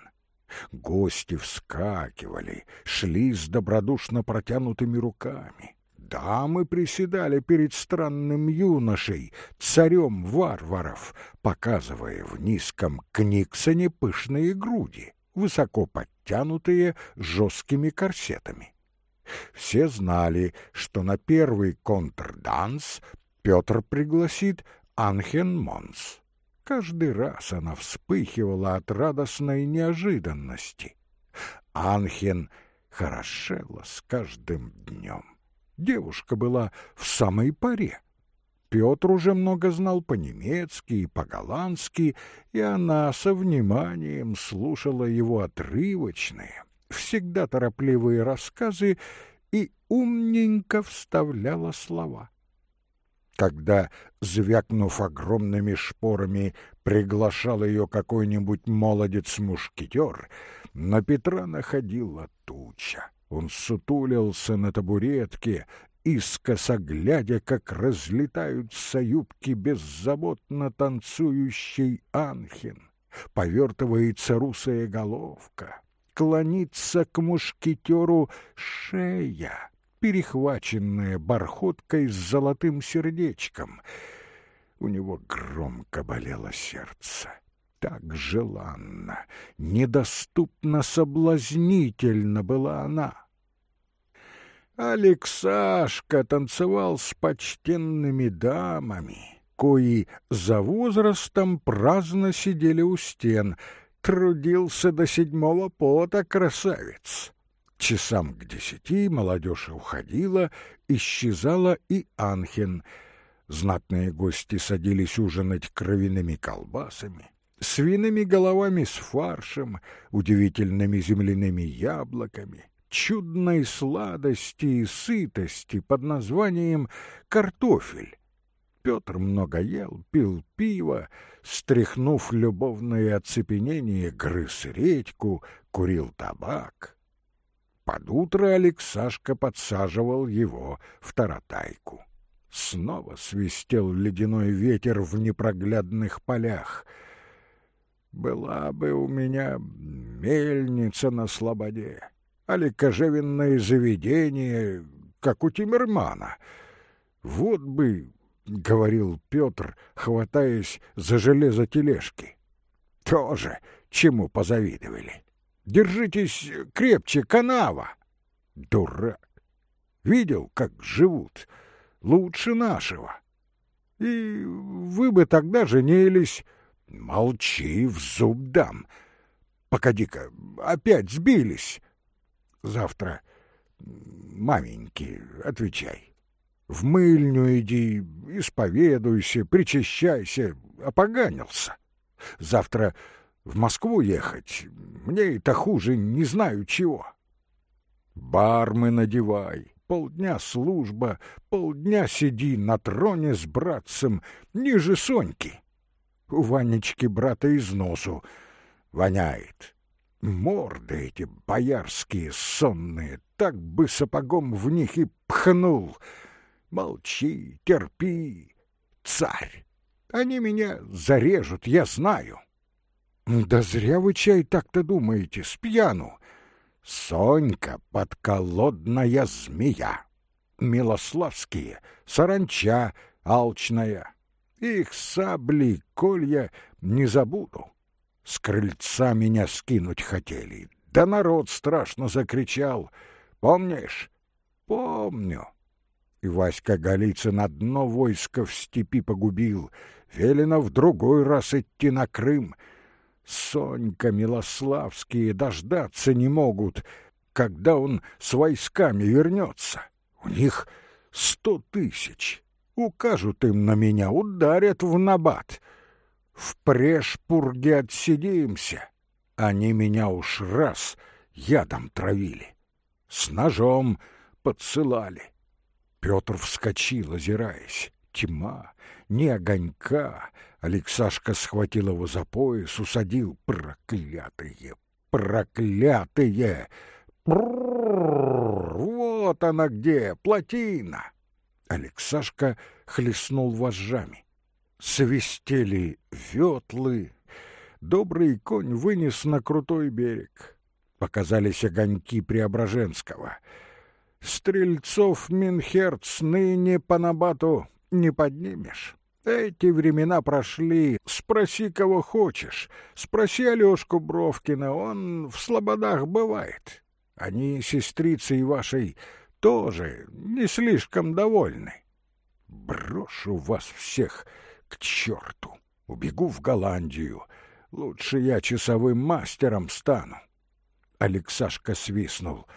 Гости вскакивали, шли с добродушно протянутыми руками. Дамы приседали перед странным юношей, царем варваров, показывая в низком книксоне пышные груди высоко подтянутые жесткими корсетами. Все знали, что на первый контрданс Петр пригласит Анхен Монс. Каждый раз она вспыхивала от радостной неожиданности. Анхен хорошела с каждым днем. Девушка была в самой паре. Петр уже много знал по-немецки и по-голландски, и она со вниманием слушала его отрывочные, всегда торопливые рассказы и умненько вставляла слова. Когда, звякнув огромными шпорами, приглашал ее какой-нибудь молодец-мушкетер, на Петра находила туча. Он сутулился на табуретке, искоса глядя, как разлетаются юбки беззаботно танцующий Анхин. Повертывается русая головка, клонится к мушкетеру шея, перехваченная бархоткой с золотым сердечком. У него громко болело сердце. Так желанно, недоступно соблазнительно была она — Алексашка танцевал с почтенными дамами, кои за возрастом праздно сидели у стен, трудился до седьмого пота красавец. Часам к десяти молодежь уходила, исчезала и Анхен. Знатные гости садились ужинать кровяными колбасами, свиными головами с фаршем, удивительными земляными яблоками, чудной сладости и сытости под названием картофель. Петр много ел, пил пиво, стряхнув любовное оцепенение, грыз редьку, курил табак. Под утро Алексашка подсаживал его в таратайку. Снова свистел ледяной ветер в непроглядных полях. Была бы у меня мельница на слободе, али кожевенное заведение, как у Тимирмана. Вот бы — говорил Петр, хватаясь за железо тележки. «Тоже чему позавидовали. Держитесь крепче, канава!» «Дурак! Видел, как живут? Лучше нашего. И вы бы тогда женились. Молчи, в зуб дам. Погоди-ка, опять сбились. Завтра маменьки, отвечай». В мыльню иди, исповедуйся, причащайся, опоганился. Завтра в Москву ехать, мне это хуже не знаю чего. Бармы надевай, полдня служба, полдня сиди на троне с братцем, ниже Соньки. У Ванечки брата из носу воняет. Морды эти боярские сонные, так бы сапогом в них и пхнул — Молчи, терпи, царь. Они меня зарежут, я знаю. Да зря вы чай так-то думаете, с пьяну. Сонька — подколодная змея. Милославские — саранча алчная. Их сабли, колья не забуду. С крыльца меня скинуть хотели. Да народ страшно закричал. Помнишь? Помню и Васька Голицын одно войско в степи погубил, велено в другой раз идти на Крым. Сонька Милославские дождаться не могут, когда он с войсками вернется. У них сто тысяч. Укажут им на меня, ударят в набат. В прешпурге отсидимся. Они меня уж раз ядом травили. С ножом подсылали. Петр вскочил, озираясь. Тьма, ни огонька. Алексашка схватил его за пояс, усадил. Проклятые, проклятые! Вот она где, плотина! Алексашка хлестнул вожжами. Свистели ветлы. Добрый конь вынес на крутой берег. Показались огоньки Преображенского — Стрельцов Минхерц ныне по набату не поднимешь. Эти времена прошли. Спроси, кого хочешь. Спроси Алешку Бровкина, он в слободах бывает. Они, сестрицей вашей, тоже не слишком довольны. Брошу вас всех к черту. Убегу в Голландию. Лучше я часовым мастером стану. Алексашка свистнул —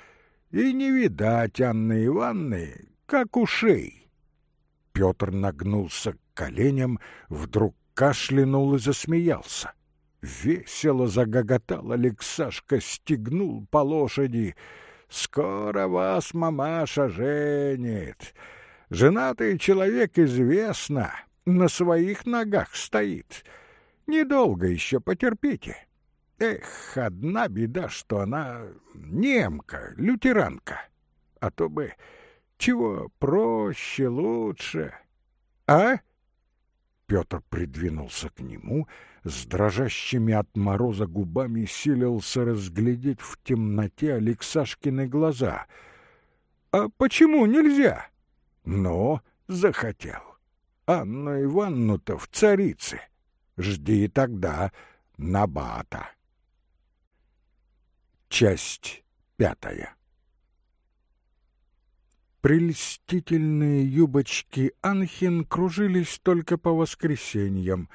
и не видать Анны Ивановны, как ушей. Петр нагнулся к коленям, вдруг кашлянул и засмеялся. Весело загоготал Алексашка, стегнул по лошади. «Скоро вас мамаша женит. Женатый человек, известно, на своих ногах стоит. Недолго еще потерпите». Эх, одна беда, что она немка, лютеранка. А то бы чего проще, лучше. А? Петр придвинулся к нему, с дрожащими от мороза губами силился разглядеть в темноте Алексашкины глаза. «А почему нельзя?» «Но захотел. Анну Ивановну-то в царице. Жди тогда Набата». Часть пятая Прельстительные юбочки Анхин кружились только по воскресеньям.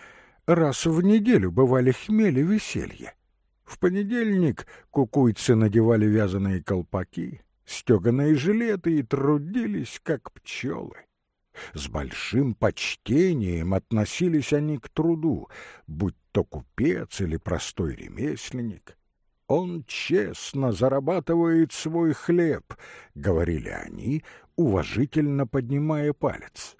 Раз в неделю бывали хмели веселье. В понедельник кукуйцы надевали вязаные колпаки, стеганые жилеты и трудились, как пчелы. С большим почтением относились они к труду, будь то купец или простой ремесленник. «Он честно зарабатывает свой хлеб», — говорили они, уважительно поднимая палец.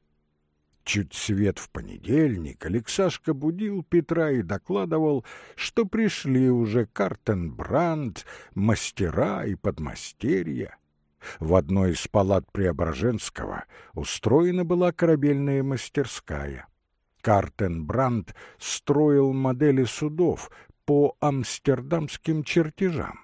Чуть свет в понедельник Алексашка будил Петра и докладывал, что пришли уже Картенбранд, мастера и подмастерья. В одной из палат Преображенского устроена была корабельная мастерская. Картенбранд строил модели судов по амстердамским чертежам.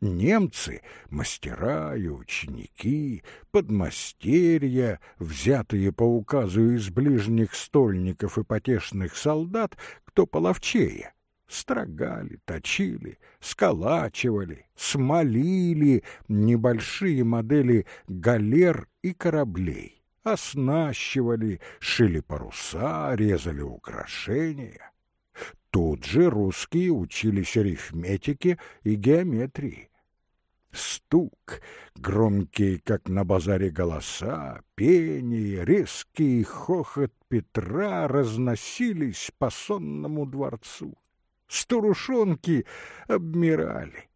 Немцы, мастера и ученики, подмастерья, взятые по указу из ближних стольников и потешных солдат, кто половчее, строгали, точили, сколачивали, смолили небольшие модели галер и кораблей, оснащивали, шили паруса, резали украшения. Тут же русские учились арифметике и геометрии. Стук, громкие, как на базаре, голоса, пение, резкий хохот Петра разносились по сонному дворцу. Старушонки обмирали.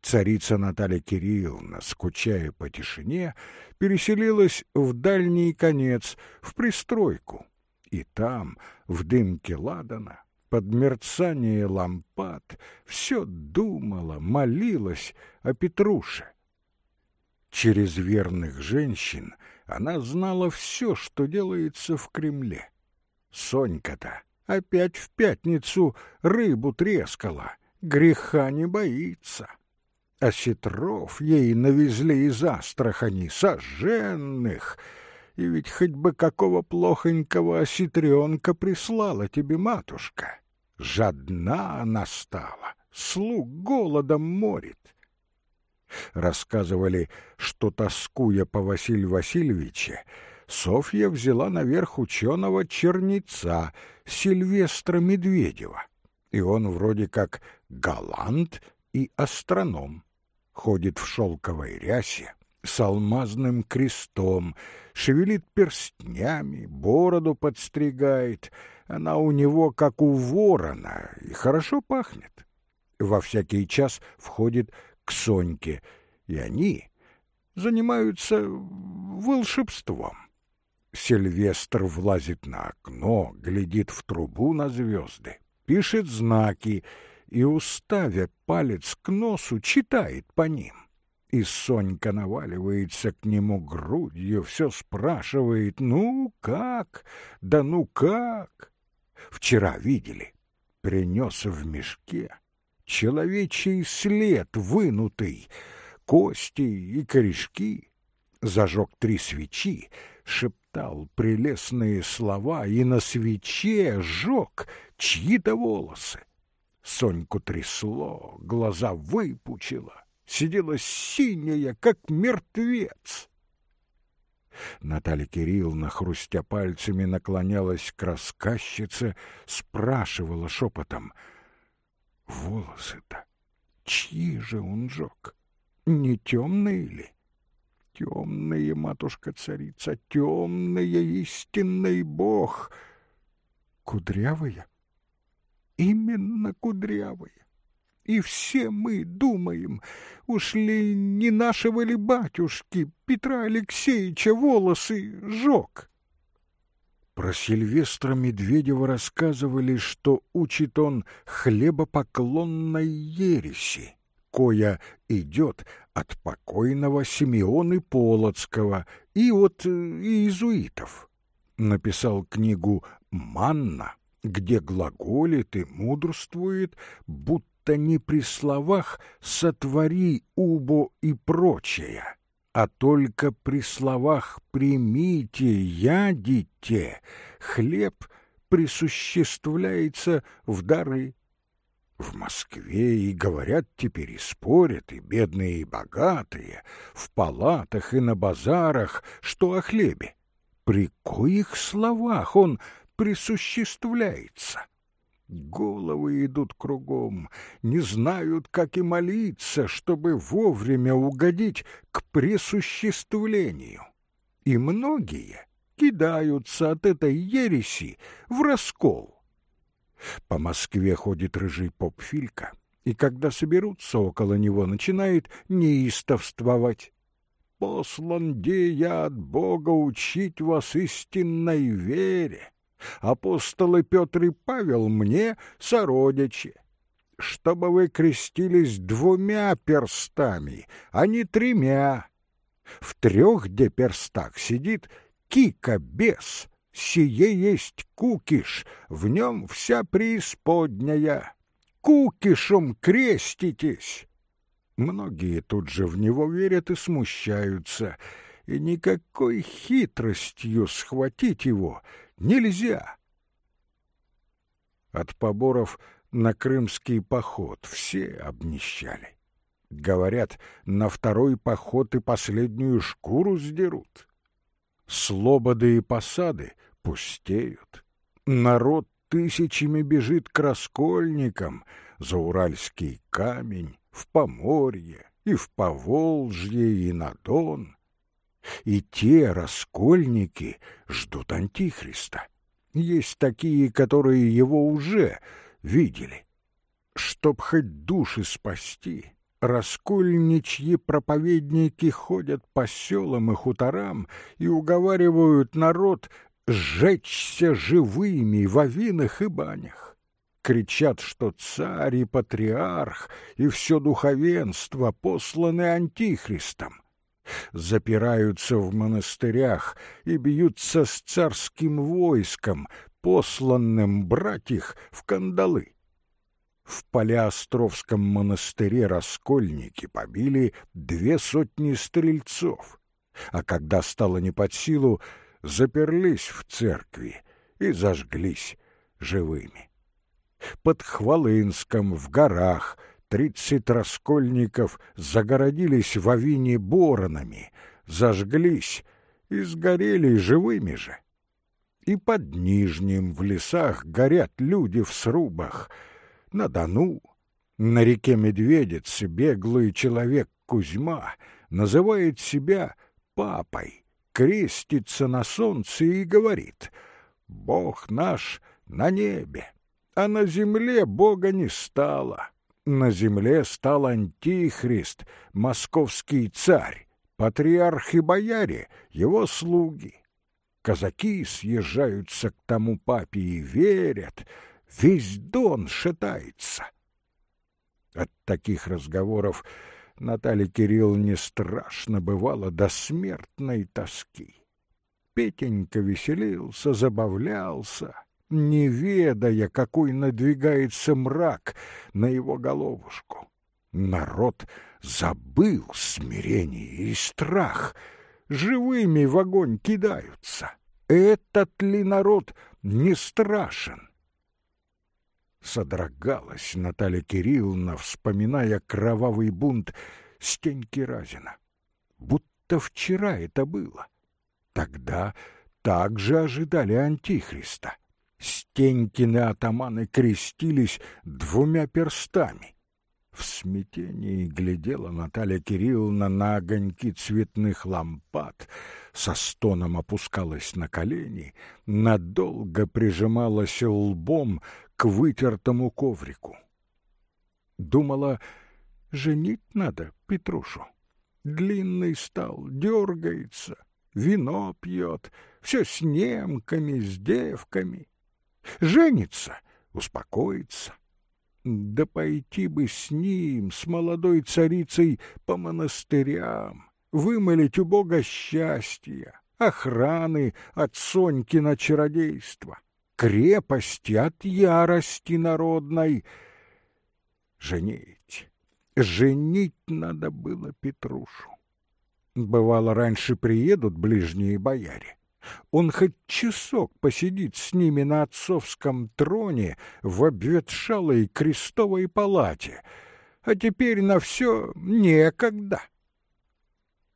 Царица Наталья Кирилловна, скучая по тишине, переселилась в дальний конец, в пристройку. И там, в дымке ладана, под мерцание лампад все думала, молилась о Петруше. Через верных женщин она знала все, что делается в Кремле. Сонька-то опять в пятницу рыбу трескала, греха не боится. А Сетров ей навезли из Астрахани сожженных — и ведь хоть бы какого плохонького осетренка прислала тебе матушка. Жадна она стала, слуг голодом морит. Рассказывали, что, тоскуя по Василию Васильевиче, Софья взяла наверх ученого черница Сильвестра Медведева, и он вроде как галант и астроном, ходит в шелковой рясе, с алмазным крестом, шевелит перстнями, бороду подстригает — она у него как у ворона и хорошо пахнет. Во всякий час входит к Соньке, и они занимаются волшебством. Сильвестр влазит на окно, глядит в трубу на звезды, пишет знаки и, уставя палец к носу, читает по ним. И Сонька наваливается к нему грудью, все спрашивает «Ну как? Да ну как?» Вчера видели. Принес в мешке человечий след вынутый, кости и корешки. Зажег три свечи, шептал прелестные слова и на свече жег чьи-то волосы. Соньку трясло, глаза выпучило, сидела синяя, как мертвец. Наталья Кирилловна, хрустя пальцами, наклонялась к рассказчице, спрашивала шепотом. «Волосы-то чьи же он жег? Не темные ли?» «Темные, матушка-царица, темные, истинный бог!» «Кудрявые?» «Именно кудрявые!» И все мы думаем, ушли не нашего ли батюшки Петра Алексеевича волосы жег. Про Сильвестра Медведева рассказывали, что учит он хлебопоклонной ереси, коя идет от покойного Симеона Полоцкого и от э, иезуитов. Написал книгу «Манна», где глаголит и мудрствует, будто не при словах «сотвори убо» и прочее, а только при словах «примите, ядите», хлеб присуществляется в дары. В Москве и говорят теперь, и спорят, и бедные, и богатые, в палатах и на базарах, что о хлебе. При коих словах он присуществляется? Головы идут кругом, не знают, как и молиться, чтобы вовремя угодить к присуществлению. И многие кидаются от этой ереси в раскол. По Москве ходит рыжий поп Филька, и когда соберутся около него, начинает неистовствовать. «Послан где я от Бога учить вас истинной вере. Апостолы Петр и Павел мне сородичи, чтобы вы крестились двумя перстами, а не тремя. В трех де перстах сидит кика-бес, сие есть кукиш, в нем вся преисподняя. Кукишем креститесь. Многие тут же в него верят и смущаются, и никакой хитростью схватить его нельзя. От поборов на крымский поход все обнищали. Говорят, на второй поход и последнюю шкуру сдерут. Слободы и посады пустеют. Народ тысячами бежит к раскольникам, за Уральский камень, в Поморье, и в Поволжье, и на Дон. И те раскольники ждут Антихриста. Есть такие, которые его уже видели. Чтоб хоть души спасти, раскольничьи проповедники ходят по селам и хуторам и уговаривают народ сжечься живыми в авинах и банях. Кричат, что царь и патриарх и все духовенство посланы антихристом. Запираются в монастырях и бьются с царским войском, посланным брать их в кандалы. В Полиостровском монастыре раскольники побили две сотни стрельцов, а когда стало не под силу, заперлись в церкви и зажглись живыми. Под Хвалынском, в горах, тридцать раскольников загородились в авине боронами, зажглись и сгорели живыми же. И под Нижним в лесах горят люди в срубах. На Дону, на реке Медведице беглый человек Кузьма называет себя папой крестится на солнце и говорит «Бог наш на небе, а на земле Бога не стало. На земле стал Антихрист, московский царь, патриарх и бояре, его слуги. Казаки съезжаются к тому папе и верят, весь дон шатается». От таких разговоров Наталье Кирилловне страшно бывало до смертной тоски. Петенька веселился, забавлялся, не ведая, какой надвигается мрак на его головушку. Народ забыл смирение и страх, живыми в огонь кидаются. Этот ли народ не страшен? Содрогалась Наталья Кирилловна, вспоминая кровавый бунт Стеньки Разина. Будто вчера это было. Тогда также ожидали Антихриста. Стенькины атаманы крестились двумя перстами. В смятении глядела Наталья Кирилловна на огоньки цветных лампад, со стоном опускалась на колени, надолго прижималась лбом к вытертому коврику. Думала, женить надо Петрушу. Длинный стал, дергается, вино пьет, все с немками, с девками. Женится, успокоится. Да пойти бы с ним, с молодой царицей, по монастырям, вымолить у Бога счастья, охраны от Сонькина чародейства крепости от ярости народной. Женить, женить надо было Петрушу. Бывало, раньше приедут ближние бояре. Он хоть часок посидит с ними на отцовском троне в обветшалой крестовой палате, а теперь на все некогда.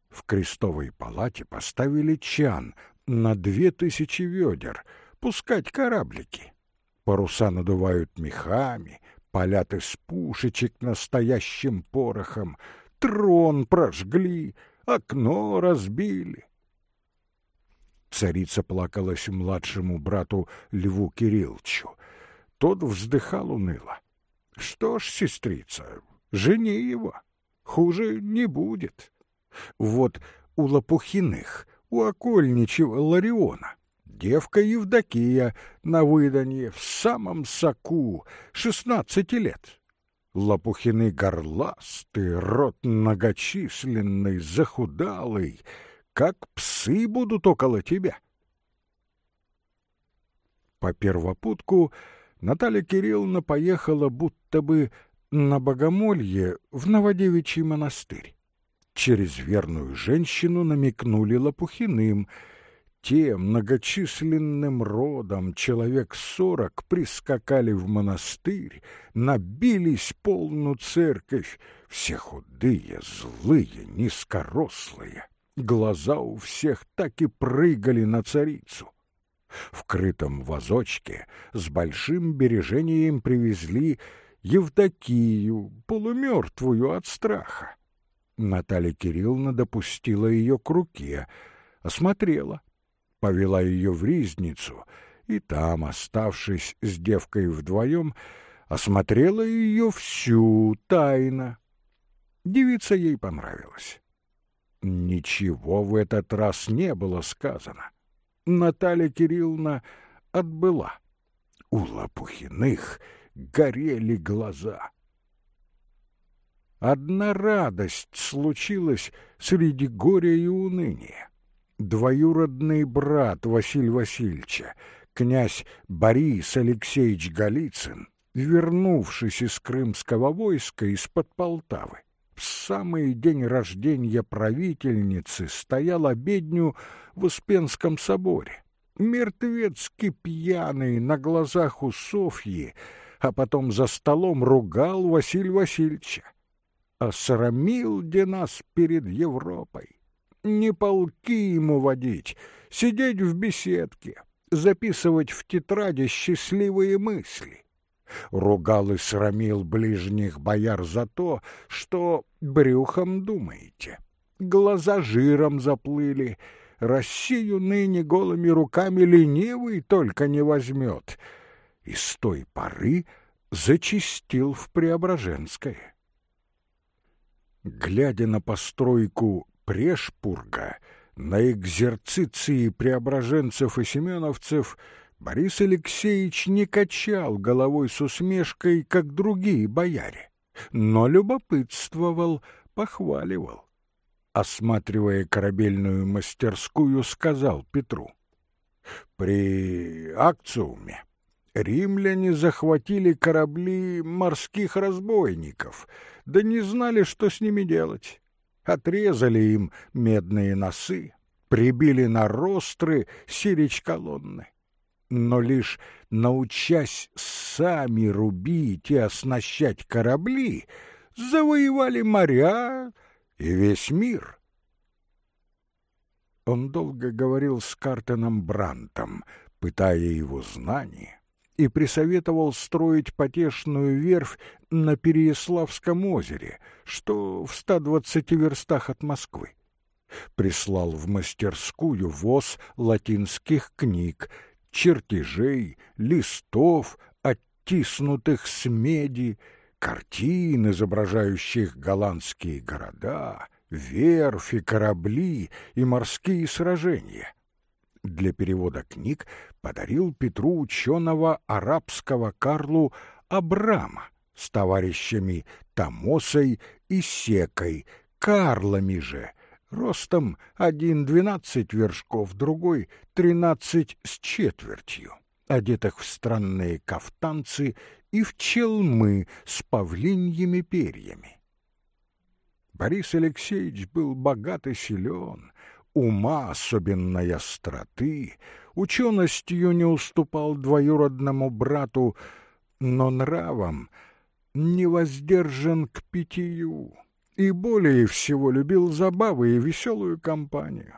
В крестовой палате поставили чан на две тысячи ведер — пускать кораблики. Паруса надувают мехами, палят из пушечек настоящим порохом, трон прожгли, окно разбили. Царица плакалась младшему брату Льву Кириллчу. Тот вздыхал уныло. Что ж, сестрица, жени его, хуже не будет. Вот у Лопухиных, у окольничего Лариона, девка Евдокия на выданье в самом соку, шестнадцати лет. Лопухины горластый, рот многочисленный, захудалый, как псы будут около тебя. По первопутку Наталья Кирилловна поехала будто бы на богомолье в Новодевичий монастырь. Через верную женщину намекнули Лопухиным. Те многочисленным родом, человек сорок, прискакали в монастырь, набились полну церковь, все худые, злые, низкорослые. Глаза у всех так и прыгали на царицу. В крытом вазочке с большим бережением привезли Евдокию, полумертвую от страха. Наталья Кирилловна допустила ее к руке, осмотрела, повела ее в ризницу, и там, оставшись с девкой вдвоем, осмотрела ее всю тайно. Девица ей понравилась. Ничего в этот раз не было сказано. Наталья Кирилловна отбыла. У Лопухиных горели глаза. Одна радость случилась среди горя и уныния. Двоюродный брат Василия Васильевича, князь Борис Алексеевич Голицын, вернувшись из крымского войска из-под Полтавы, в самый день рождения правительницы стоял обедню в Успенском соборе. Мертвецки пьяный на глазах у Софьи, а потом за столом ругал Василия Васильевича. Осрамил де нас перед Европой. Не полки ему водить, сидеть в беседке, записывать в тетради счастливые мысли ругал и срамил ближних бояр за то, что брюхом думаете. Глаза жиром заплыли, Россию ныне голыми руками ленивый только не возьмет. И с той поры зачистил в Преображенское. Глядя на постройку Прешпурга, на экзерциции преображенцев и семеновцев, Борис Алексеевич не качал головой с усмешкой, как другие бояре, но любопытствовал, похваливал. Осматривая корабельную мастерскую, сказал Петру. «При акциуме римляне захватили корабли морских разбойников, да не знали, что с ними делать. Отрезали им медные носы, прибили на ростры сирич колонны но лишь научась сами рубить и оснащать корабли, завоевали моря и весь мир. Он долго говорил с Картеном Брантом, пытая его знания, и присоветовал строить потешную верфь на Переяславском озере, что в 120 верстах от Москвы. Прислал в мастерскую воз латинских книг, чертежей, листов, оттиснутых с меди, картин, изображающих голландские города, верфи, корабли и морские сражения. Для перевода книг подарил Петру ученого арабского Карлу Абрама с товарищами Томосой и Секой, Карлами же, ростом один двенадцать вершков, другой тринадцать с четвертью, одетых в странные кафтанцы и в челмы с павлиньими перьями. Борис Алексеевич был богат и силен, ума особенной остроты, ученостью не уступал двоюродному брату, но нравом не воздержан к питью и более всего любил забавы и веселую компанию.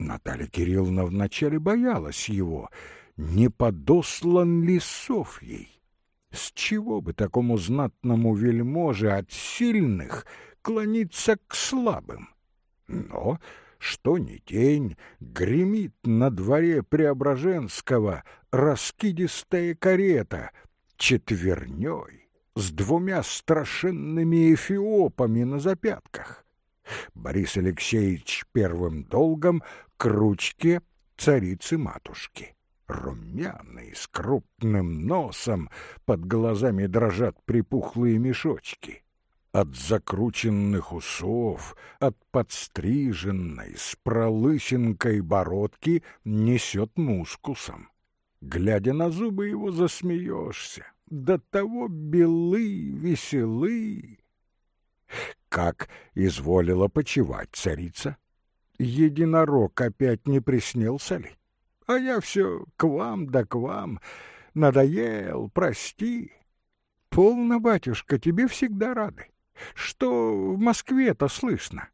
Наталья Кирилловна вначале боялась его, не подослан ли Софьей? С чего бы такому знатному вельможе от сильных клониться к слабым? Но, что ни день, гремит на дворе Преображенского раскидистая карета четверней с двумя страшенными эфиопами на запятках. Борис Алексеевич первым долгом к ручке царицы-матушки. Румяный, с крупным носом, под глазами дрожат припухлые мешочки. От закрученных усов, от подстриженной, с пролысинкой бородки несет мускусом. Глядя на зубы его, засмеешься. До того белы, веселы. Как изволила почевать царица? Единорог опять не приснился ли? А я все к вам да к вам. Надоел, прости. Полно, батюшка, тебе всегда рады. Что в Москве-то слышно?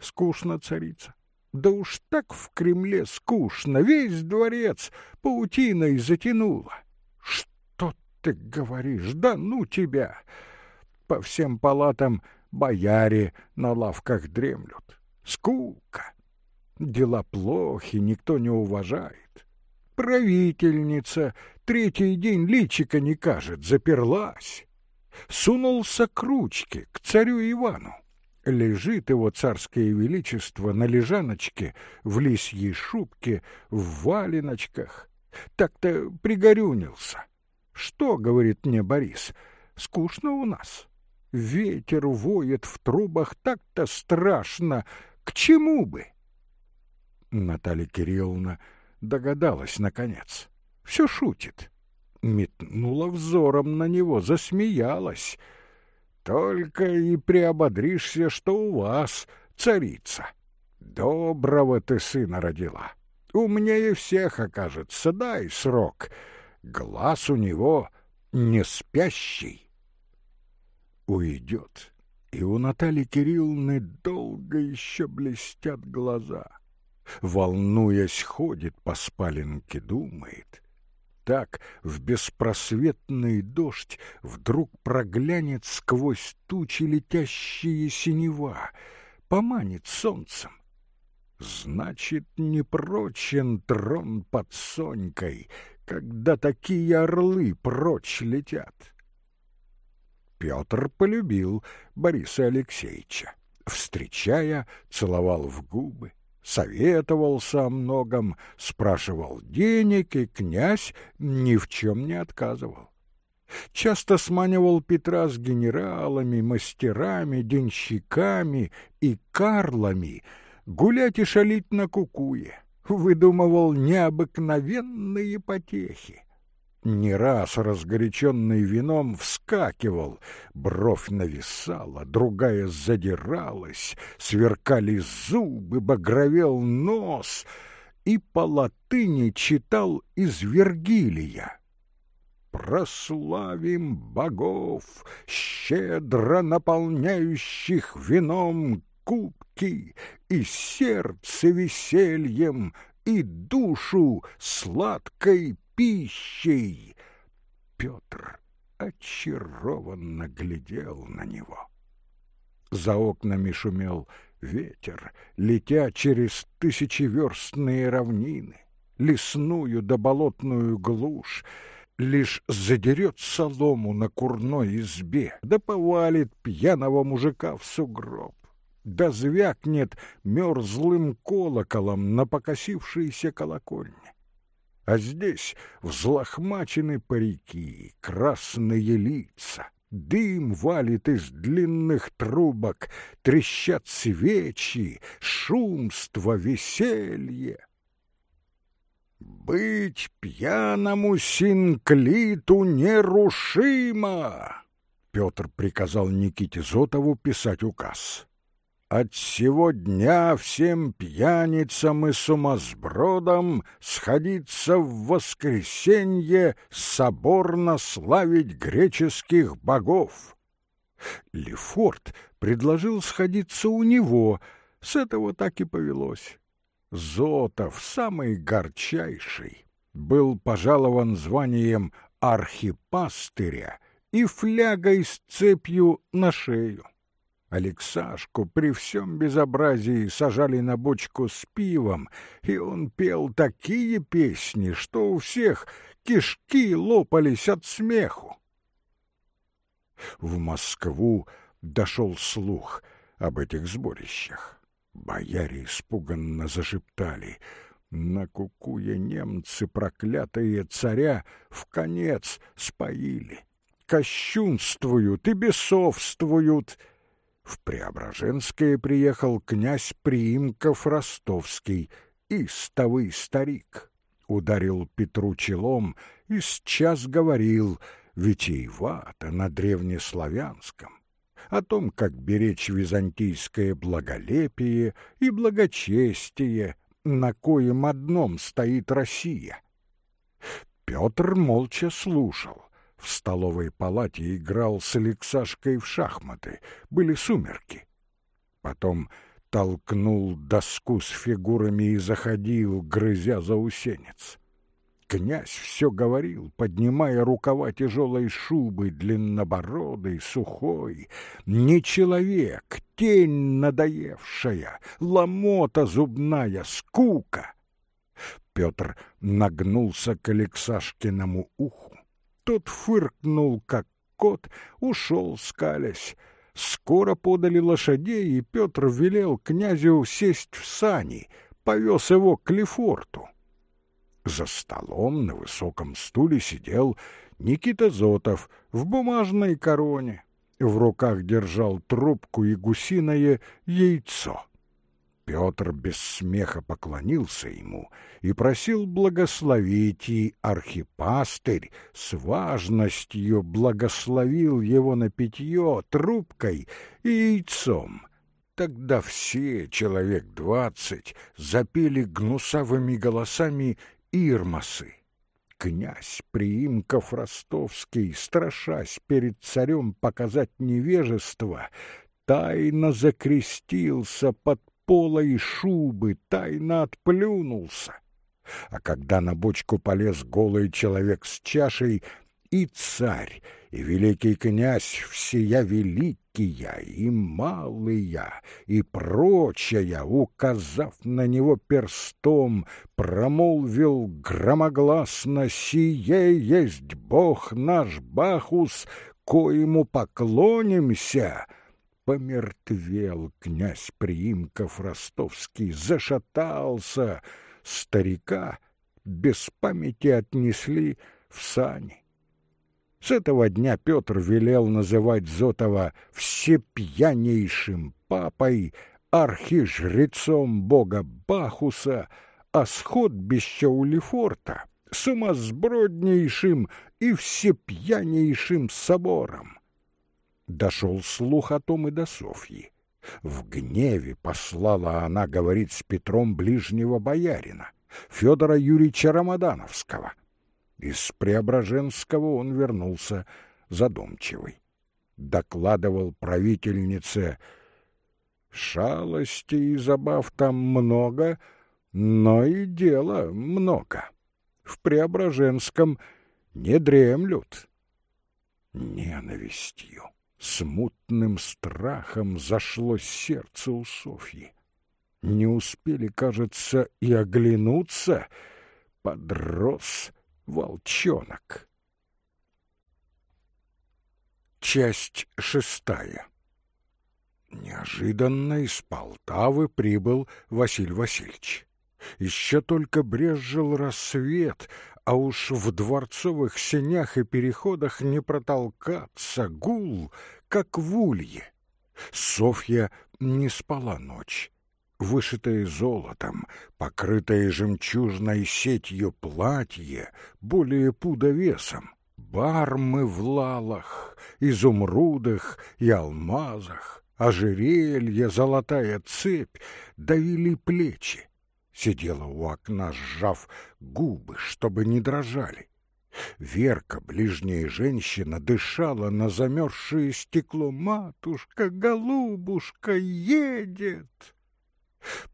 Скучно, царица. Да уж так в Кремле скучно, весь дворец паутиной затянуло. Что ты говоришь? Да ну тебя! По всем палатам бояре на лавках дремлют. Скука. Дела плохи, никто не уважает. Правительница третий день личика не кажет, заперлась. Сунулся к ручке, к царю Ивану. Лежит его царское величество на лежаночке, в лисьей шубке, в валеночках. Так-то пригорюнился. Что, говорит мне Борис, скучно у нас. Ветер воет в трубах так-то страшно. К чему бы? Наталья Кирилловна догадалась, наконец. Все шутит. Метнула взором на него, засмеялась. Только и приободришься, что у вас царица. Доброго ты сына родила. Умнее всех окажется, дай срок. Глаз у него не спящий. Уйдет, и у Натальи Кирилловны долго еще блестят глаза волнуясь, ходит по спаленке, думает. Так в беспросветный дождь вдруг проглянет сквозь тучи летящие синева, поманит солнцем. Значит, не прочен трон под Сонькой, когда такие орлы прочь летят. Петр полюбил Бориса Алексеевича. Встречая, целовал в губы, советовался о многом, спрашивал денег, и князь ни в чем не отказывал. Часто сманивал Петра с генералами, мастерами, денщиками и карлами гулять и шалить на кукуе, выдумывал необыкновенные потехи не раз разгоряченный вином вскакивал, бровь нависала, другая задиралась, сверкали зубы, багровел нос, и по латыни читал из Вергилия. «Прославим богов, щедро наполняющих вином кубки, и сердце весельем, и душу сладкой пищей. Петр очарованно глядел на него. За окнами шумел ветер, летя через тысячеверстные равнины, лесную да болотную глушь, лишь задерет солому на курной избе, да повалит пьяного мужика в сугроб, да звякнет мерзлым колоколом на покосившейся колокольне. А здесь взлохмачены парики, красные лица, дым валит из длинных трубок, трещат свечи, шумство, веселье. «Быть пьяному синклиту нерушимо!» Петр приказал Никите Зотову писать указ. От сего дня всем пьяницам и сумасбродам сходиться в воскресенье соборно славить греческих богов. Лефорт предложил сходиться у него, с этого так и повелось. Зотов, самый горчайший, был пожалован званием архипастыря и флягой с цепью на шею. Алексашку при всем безобразии сажали на бочку с пивом, и он пел такие песни, что у всех кишки лопались от смеху. В Москву дошел слух об этих сборищах. Бояре испуганно зашептали — на кукуе немцы проклятые царя в конец споили. Кощунствуют и бесовствуют. В Преображенское приехал князь Приимков Ростовский, истовый старик. Ударил Петру челом и сейчас говорил витиевато на древнеславянском о том, как беречь византийское благолепие и благочестие, на коем одном стоит Россия. Петр молча слушал. В столовой палате играл с Алексашкой в шахматы. Были сумерки. Потом толкнул доску с фигурами и заходил, грызя заусенец. Князь все говорил, поднимая рукава тяжелой шубы, длиннобородый, сухой. Не человек, тень надоевшая, ломота зубная, скука. Петр нагнулся к Алексашкиному уху. Тот фыркнул, как кот, ушел, скалясь. Скоро подали лошадей, и Петр велел князю сесть в сани, повез его к Лефорту. За столом на высоком стуле сидел Никита Зотов в бумажной короне. В руках держал трубку и гусиное яйцо. Петр без смеха поклонился ему и просил благословить, и архипастырь с важностью благословил его на питье трубкой и яйцом. Тогда все, человек двадцать, запели гнусавыми голосами Ирмасы. Князь Приимков Ростовский, страшась перед царем показать невежество, тайно закрестился под полой шубы, тайно отплюнулся. А когда на бочку полез голый человек с чашей, и царь, и великий князь всея великия, и малыя, и прочая, указав на него перстом, промолвил громогласно «Сие есть Бог наш Бахус, коему поклонимся!» Помертвел князь Приимков Ростовский, зашатался, старика без памяти отнесли в сани. С этого дня Петр велел называть Зотова всепьянейшим папой, архижрецом бога Бахуса, а сходбища у Лефорта сумасброднейшим и всепьянейшим собором. Дошел слух о том и до Софьи. В гневе послала она говорить с Петром ближнего боярина, Федора Юрьевича Рамадановского — из Преображенского он вернулся задумчивый. Докладывал правительнице, шалостей и забав там много, но и дела много. В Преображенском не дремлют. Ненавистью, смутным страхом зашло сердце у Софьи. Не успели, кажется, и оглянуться, подрос Волчонок. Часть шестая. Неожиданно из Полтавы прибыл Василий Васильевич. Еще только брезжил рассвет, а уж в дворцовых сенях и переходах не протолкаться, гул, как в улье. Софья не спала ночь вышитое золотом, покрытое жемчужной сетью платье, более пуда весом, бармы в лалах, изумрудах и алмазах, ожерелье, золотая цепь давили плечи. Сидела у окна, сжав губы, чтобы не дрожали. Верка, ближняя женщина, дышала на замерзшее стекло. «Матушка, голубушка, едет!»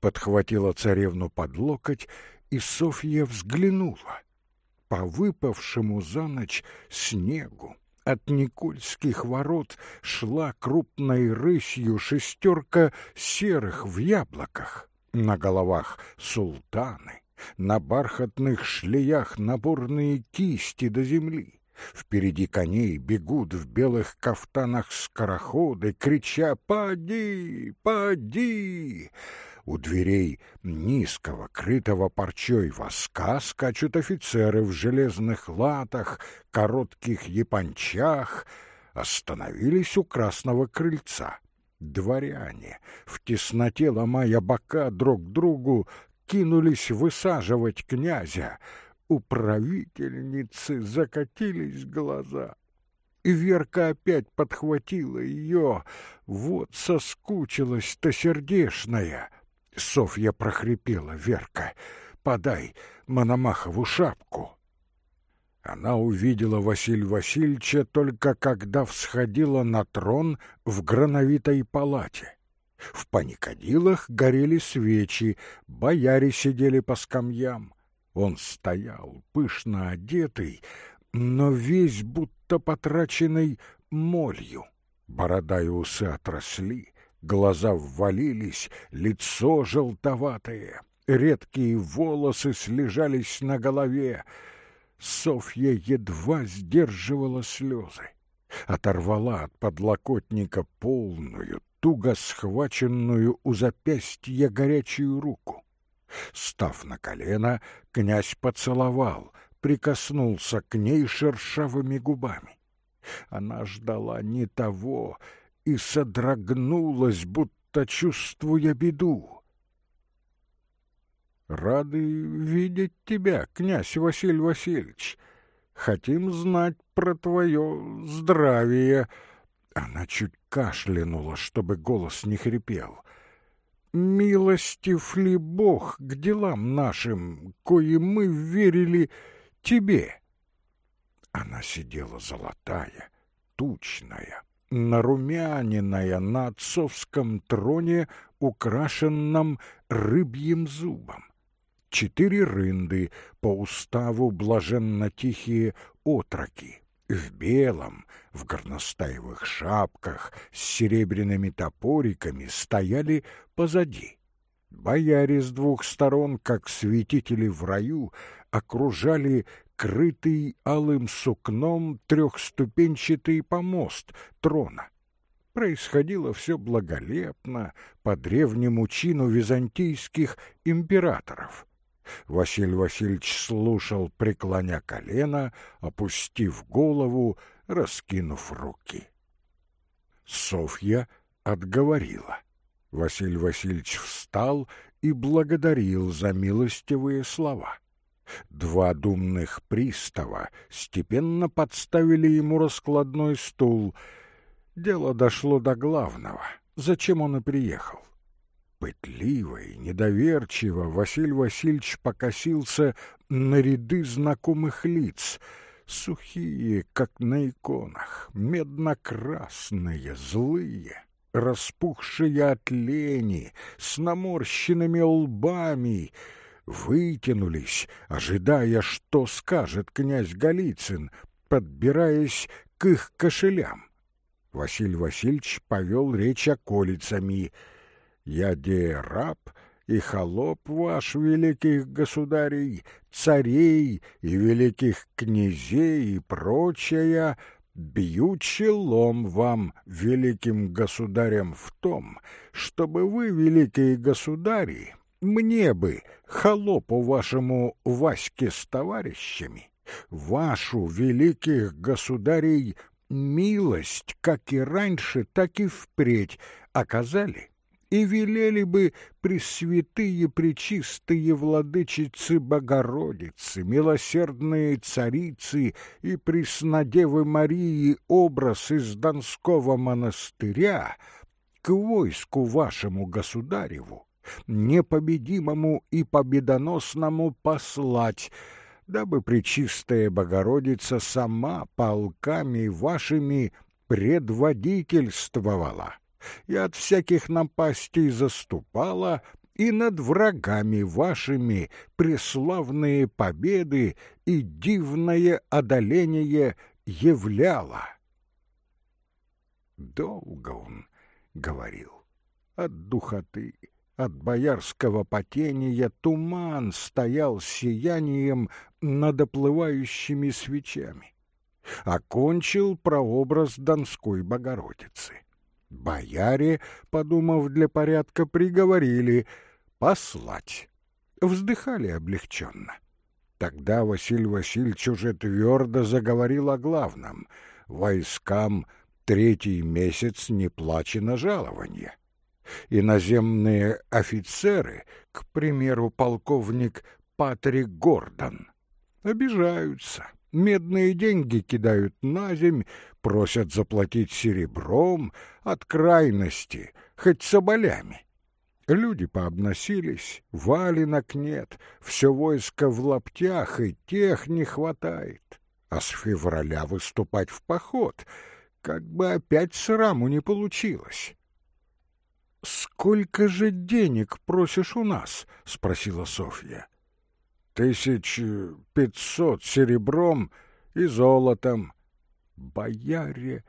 подхватила царевну под локоть, и Софья взглянула. по выпавшему за ночь снегу. От Никольских ворот шла крупной рысью шестерка серых в яблоках. На головах султаны, на бархатных шлеях наборные кисти до земли. Впереди коней бегут в белых кафтанах скороходы, крича «Поди! Поди!» У дверей низкого, крытого парчой воска скачут офицеры в железных латах, коротких япончах. Остановились у красного крыльца. Дворяне, в тесноте ломая бока друг другу, кинулись высаживать князя. У правительницы закатились глаза. И Верка опять подхватила ее. Вот соскучилась-то сердешная. Софья прохрипела. «Верка, подай Мономахову шапку». Она увидела Василия Васильевича только когда всходила на трон в грановитой палате. В паникадилах горели свечи, бояре сидели по скамьям. Он стоял, пышно одетый, но весь будто потраченный молью. Борода и усы отросли, глаза ввалились, лицо желтоватое, редкие волосы слежались на голове. Софья едва сдерживала слезы, оторвала от подлокотника полную, туго схваченную у запястья горячую руку. Став на колено, князь поцеловал, прикоснулся к ней шершавыми губами. Она ждала не того и содрогнулась, будто чувствуя беду. «Рады видеть тебя, князь Василий Васильевич. Хотим знать про твое здравие». Она чуть кашлянула, чтобы голос не хрипел. «Милостив ли Бог к делам нашим, кои мы верили тебе?» Она сидела золотая, тучная, нарумяненная на отцовском троне, украшенном рыбьим зубом. Четыре рынды, по уставу блаженно тихие отроки, в белом, в горностаевых шапках с серебряными топориками стояли позади. Бояре с двух сторон, как святители в раю, окружали крытый алым сукном трехступенчатый помост трона. Происходило все благолепно по древнему чину византийских императоров. Василий Васильевич слушал, преклоня колено, опустив голову, раскинув руки. Софья отговорила. Василий Васильевич встал и благодарил за милостивые слова. Два думных пристава степенно подставили ему раскладной стул. Дело дошло до главного. Зачем он и приехал? Пытливо и недоверчиво Василий Васильевич покосился на ряды знакомых лиц, сухие, как на иконах, медно-красные, злые, распухшие от лени, с наморщенными лбами, вытянулись, ожидая, что скажет князь Голицын, подбираясь к их кошелям. Василий Васильевич повел речь околицами — я де раб и холоп ваш великих государей, царей и великих князей и прочая, бью челом вам, великим государям, в том, чтобы вы, великие государи, мне бы, холопу вашему Ваське с товарищами, вашу, великих государей, милость, как и раньше, так и впредь, оказали и велели бы пресвятые пречистые владычицы Богородицы, милосердные царицы и преснодевы Марии образ из Донского монастыря к войску вашему государеву, непобедимому и победоносному послать, дабы Пречистая Богородица сама полками вашими предводительствовала и от всяких напастей заступала, и над врагами вашими преславные победы и дивное одоление являла. Долго он говорил. От духоты, от боярского потения туман стоял сиянием над оплывающими свечами. Окончил прообраз Донской Богородицы. Бояре, подумав для порядка, приговорили послать. Вздыхали облегченно. Тогда Василий Васильевич уже твердо заговорил о главном — войскам третий месяц не плачено жалование. Иноземные офицеры, к примеру, полковник Патрик Гордон, обижаются, медные деньги кидают на земь, просят заплатить серебром, от крайности, хоть соболями. Люди пообносились, валенок нет, все войско в лаптях, и тех не хватает. А с февраля выступать в поход, как бы опять сраму не получилось. «Сколько же денег просишь у нас?» — спросила Софья. «Тысяч пятьсот серебром и золотом». Бояре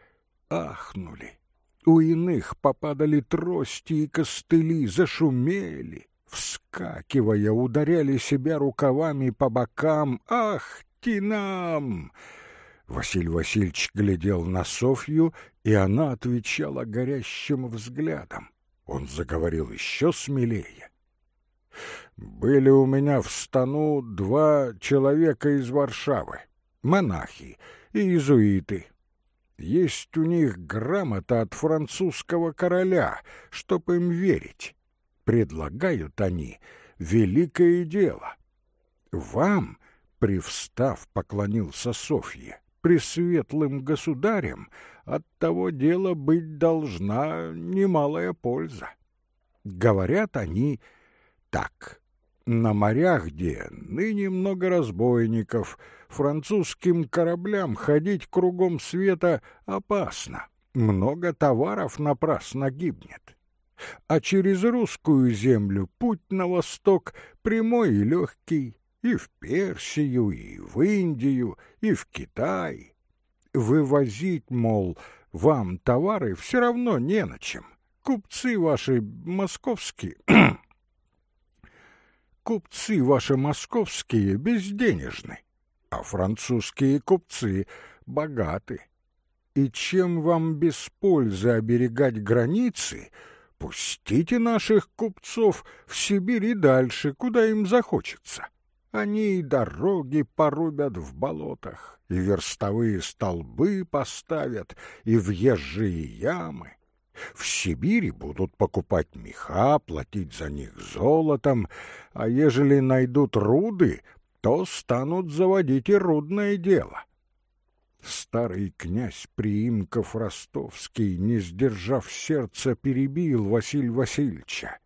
ахнули. У иных попадали трости и костыли, зашумели, вскакивая, ударяли себя рукавами по бокам. «Ах, тинам!» Василий Васильевич глядел на Софью, и она отвечала горящим взглядом. Он заговорил еще смелее. «Были у меня в стану два человека из Варшавы, монахи и иезуиты. Есть у них грамота от французского короля, чтоб им верить. Предлагают они великое дело. Вам, привстав, поклонился Софье, пресветлым государем, от того дела быть должна немалая польза. Говорят они так. На морях, где ныне много разбойников, французским кораблям ходить кругом света опасно. Много товаров напрасно гибнет. А через русскую землю путь на восток прямой и легкий, и в Персию, и в Индию, и в Китай. Вывозить, мол, вам товары все равно не на чем. Купцы ваши московские... [clears throat] Купцы ваши московские безденежны, а французские купцы богаты. И чем вам без пользы оберегать границы, пустите наших купцов в Сибирь и дальше, куда им захочется. Они и дороги порубят в болотах, и верстовые столбы поставят, и въезжие ямы. В Сибири будут покупать меха, платить за них золотом, а ежели найдут руды, то станут заводить и рудное дело. Старый князь Приимков Ростовский, не сдержав сердца, перебил Василь Васильевича.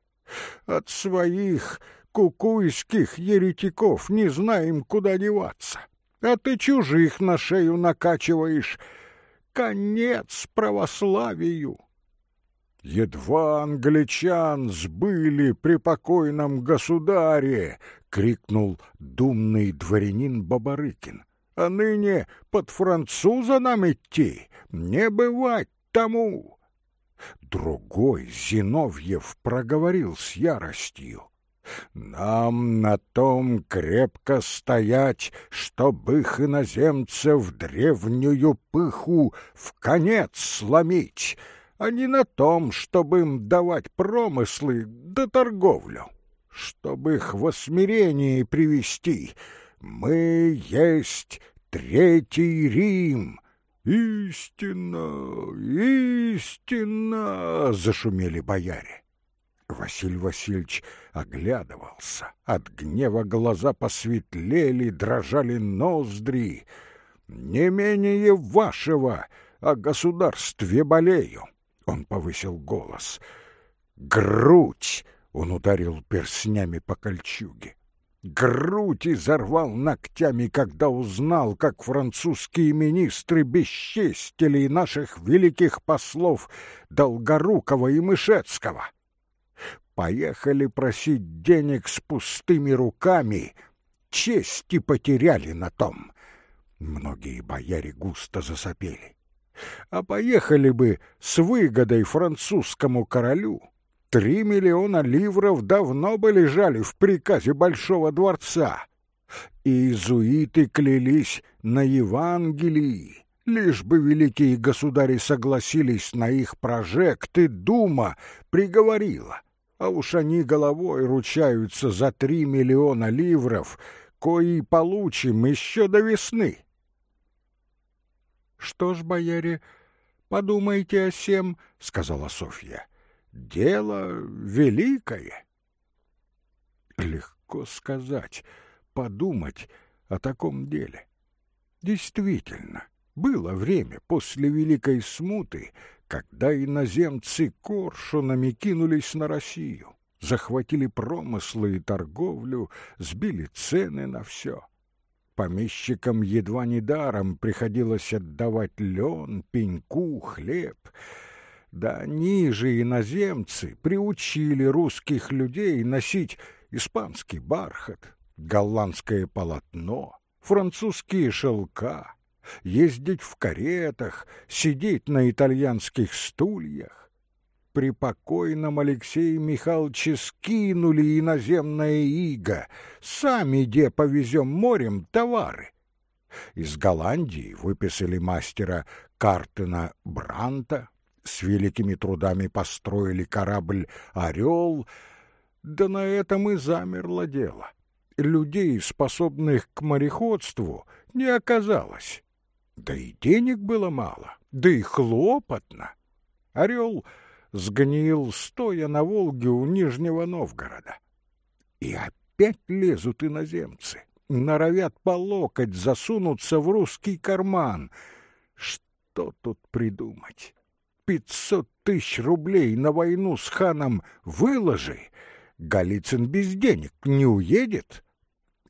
От своих кукуйских еретиков не знаем, куда деваться. А ты чужих на шею накачиваешь. Конец православию! Едва англичан сбыли при покойном государе, крикнул думный дворянин Бабарыкин. А ныне под француза нам идти, не бывать тому. Другой Зиновьев проговорил с яростью. Нам на том крепко стоять, чтоб их иноземцев древнюю пыху в конец сломить, а не на том, чтобы им давать промыслы да торговлю, чтобы их в осмирение привести. Мы есть Третий Рим. Истинно, истинно, зашумели бояре. Василий Васильевич оглядывался. От гнева глаза посветлели, дрожали ноздри. «Не менее вашего о государстве болею!» Он повысил голос. «Грудь!» — он ударил перстнями по кольчуге. Грудь изорвал ногтями, когда узнал, как французские министры бесчестили наших великих послов Долгорукова и Мышецкого. Поехали просить денег с пустыми руками, чести потеряли на том. Многие бояре густо засопели. А поехали бы с выгодой французскому королю. Три миллиона ливров давно бы лежали в приказе Большого дворца. И иезуиты клялись на Евангелии. Лишь бы великие государи согласились на их прожекты, дума приговорила. А уж они головой ручаются за три миллиона ливров, кои получим еще до весны. «Что ж, бояре, подумайте о сем», — сказала Софья. «Дело великое». Легко сказать, подумать о таком деле. Действительно, было время после Великой Смуты, когда иноземцы коршунами кинулись на Россию, захватили промыслы и торговлю, сбили цены на все. Помещикам едва не даром приходилось отдавать лен, пеньку, хлеб. Да ниже иноземцы приучили русских людей носить испанский бархат, голландское полотно, французские шелка, ездить в каретах, сидеть на итальянских стульях при покойном Алексее Михайловиче скинули иноземное иго, сами где повезем морем товары. Из Голландии выписали мастера Картена Бранта, с великими трудами построили корабль «Орел», да на этом и замерло дело. Людей, способных к мореходству, не оказалось. Да и денег было мало, да и хлопотно. «Орел» сгнил, стоя на Волге у Нижнего Новгорода. И опять лезут иноземцы, норовят по локоть засунуться в русский карман. Что тут придумать? Пятьсот тысяч рублей на войну с ханом выложи, Голицын без денег не уедет.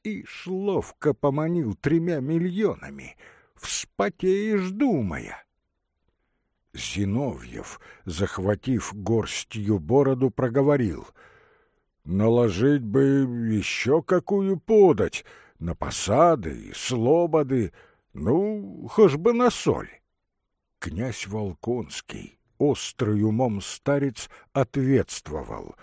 И шловко поманил тремя миллионами, вспотеешь, думая. Зиновьев, захватив горстью бороду, проговорил. «Наложить бы еще какую подать, на посады и слободы, ну, хоть бы на соль». Князь Волконский, острый умом старец, ответствовал.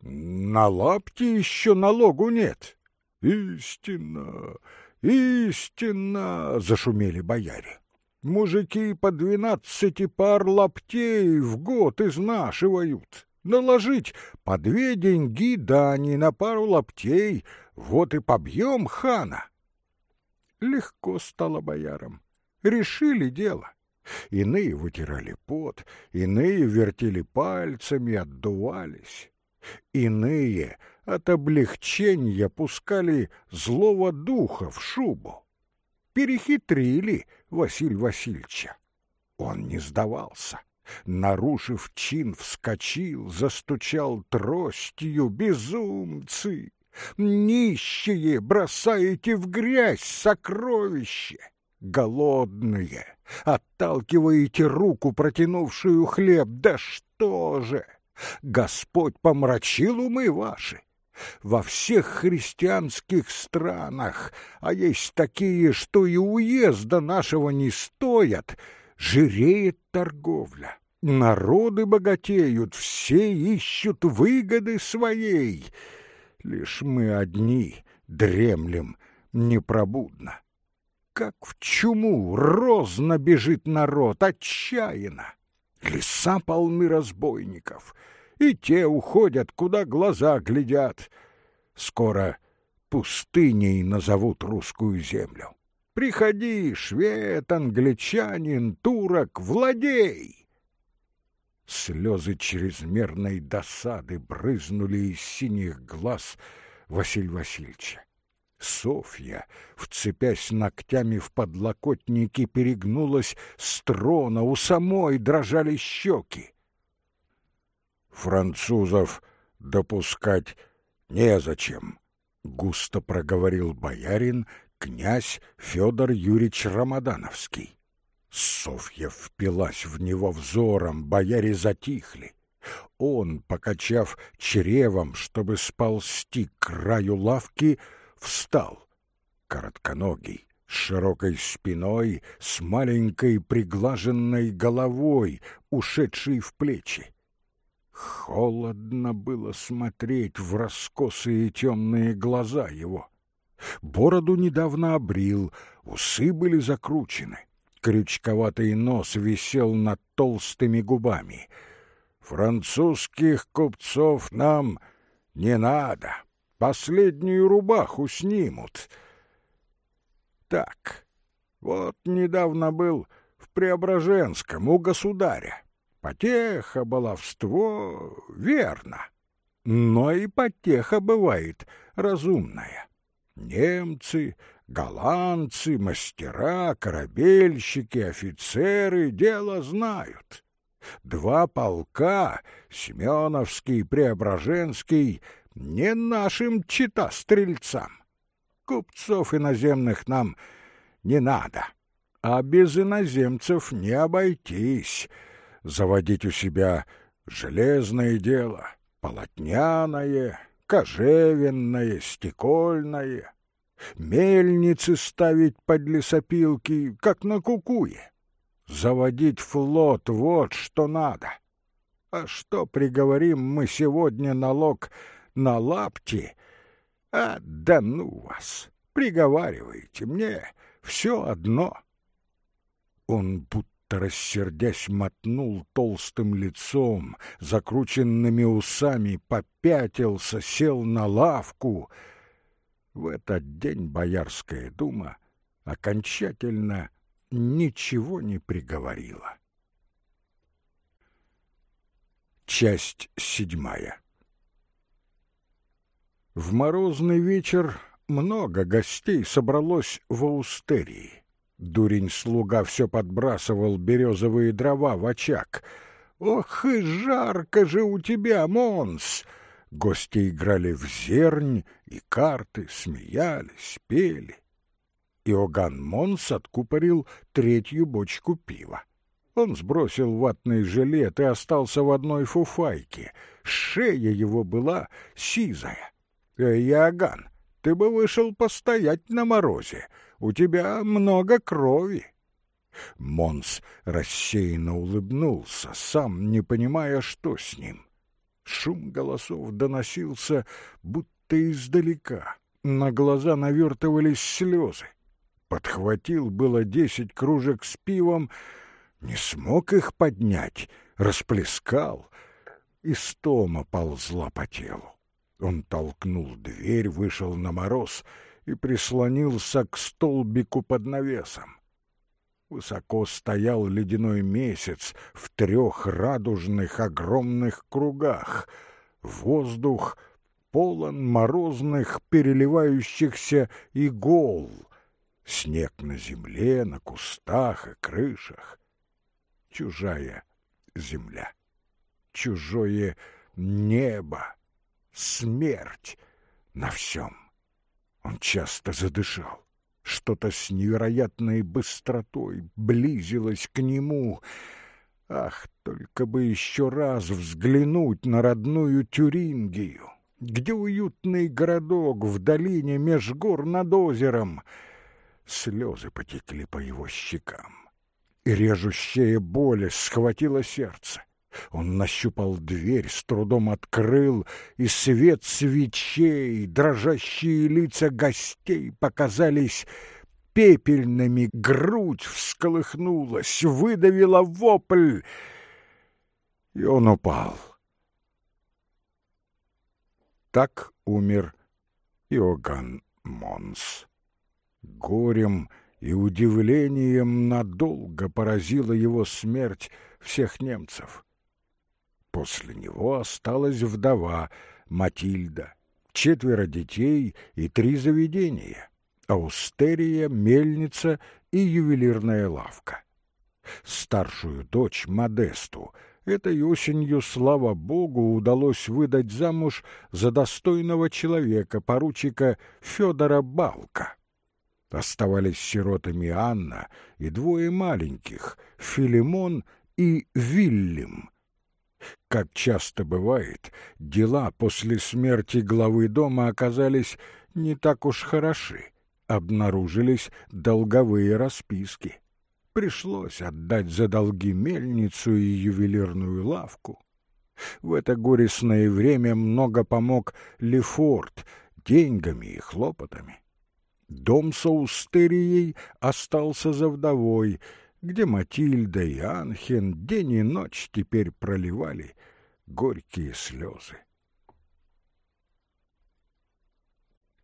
«На лапти еще налогу нет». «Истинно, истинно!» — зашумели бояре. Мужики по двенадцати пар лаптей в год изнашивают. Наложить по две деньги дани на пару лаптей, вот и побьем хана. Легко стало боярам. Решили дело. Иные вытирали пот, иные вертели пальцами, отдувались. Иные от облегчения пускали злого духа в шубу перехитрили Василь Васильевича. Он не сдавался. Нарушив чин, вскочил, застучал тростью. Безумцы! Нищие бросаете в грязь сокровище! Голодные! Отталкиваете руку, протянувшую хлеб. Да что же! Господь помрачил умы ваши! Во всех христианских странах, а есть такие, что и уезда нашего не стоят, жиреет торговля. Народы богатеют, все ищут выгоды своей. Лишь мы одни дремлем непробудно. Как в чуму розно бежит народ, отчаянно. Леса полны разбойников — и те уходят, куда глаза глядят. Скоро пустыней назовут русскую землю. Приходи, швед, англичанин, турок, владей!» Слезы чрезмерной досады брызнули из синих глаз Василь Васильевича. Софья, вцепясь ногтями в подлокотники, перегнулась с трона, у самой дрожали щеки французов допускать незачем, густо проговорил боярин князь Федор Юрьевич Рамадановский. Софья впилась в него взором, бояре затихли. Он, покачав чревом, чтобы сползти к краю лавки, встал. Коротконогий, с широкой спиной, с маленькой приглаженной головой, ушедшей в плечи. Холодно было смотреть в раскосые темные глаза его. Бороду недавно обрил, усы были закручены. Крючковатый нос висел над толстыми губами. «Французских купцов нам не надо. Последнюю рубаху снимут». Так, вот недавно был в Преображенском у государя. Потеха, баловство — верно. Но и потеха бывает разумная. Немцы, голландцы, мастера, корабельщики, офицеры дело знают. Два полка, Семеновский и Преображенский, не нашим чита стрельцам. Купцов иноземных нам не надо, а без иноземцев не обойтись. Заводить у себя железное дело, полотняное, кожевенное, стекольное, мельницы ставить под лесопилки, как на кукуе. Заводить флот — вот что надо. А что приговорим мы сегодня налог на лапти — а да ну вас! Приговаривайте мне все одно. Он будто рассердясь мотнул толстым лицом, закрученными усами, попятился, сел на лавку. В этот день Боярская дума окончательно ничего не приговорила. Часть седьмая в морозный вечер много гостей собралось в Аустерии. Дурень-слуга все подбрасывал березовые дрова в очаг. «Ох и жарко же у тебя, Монс!» Гости играли в зернь и карты, смеялись, пели. Иоганн Монс откупорил третью бочку пива. Он сбросил ватный жилет и остался в одной фуфайке. Шея его была сизая. Эй, Иоганн, ты бы вышел постоять на морозе. У тебя много крови. Монс рассеянно улыбнулся, сам не понимая, что с ним. Шум голосов доносился, будто издалека. На глаза навертывались слезы. Подхватил было десять кружек с пивом, не смог их поднять, расплескал, и стома ползла по телу. Он толкнул дверь, вышел на мороз и прислонился к столбику под навесом. Высоко стоял ледяной месяц в трех радужных огромных кругах. Воздух полон морозных переливающихся игол. Снег на земле, на кустах и крышах. Чужая земля, чужое небо смерть на всем. Он часто задышал. Что-то с невероятной быстротой близилось к нему. Ах, только бы еще раз взглянуть на родную Тюрингию, где уютный городок в долине меж гор над озером. Слезы потекли по его щекам, и режущая боль схватила сердце. Он нащупал дверь, с трудом открыл, и свет свечей, дрожащие лица гостей показались пепельными, грудь всколыхнулась, выдавила вопль, и он упал. Так умер Иоганн Монс. Горем и удивлением надолго поразила его смерть всех немцев. После него осталась вдова Матильда, четверо детей и три заведения — аустерия, мельница и ювелирная лавка. Старшую дочь Модесту этой осенью, слава богу, удалось выдать замуж за достойного человека, поручика Федора Балка. Оставались сиротами Анна и двое маленьких — Филимон и Вильям — Как часто бывает, дела после смерти главы дома оказались не так уж хороши. Обнаружились долговые расписки. Пришлось отдать за долги мельницу и ювелирную лавку. В это горестное время много помог Лефорт деньгами и хлопотами. Дом с аустерией остался за вдовой, где Матильда и Анхен день и ночь теперь проливали горькие слезы.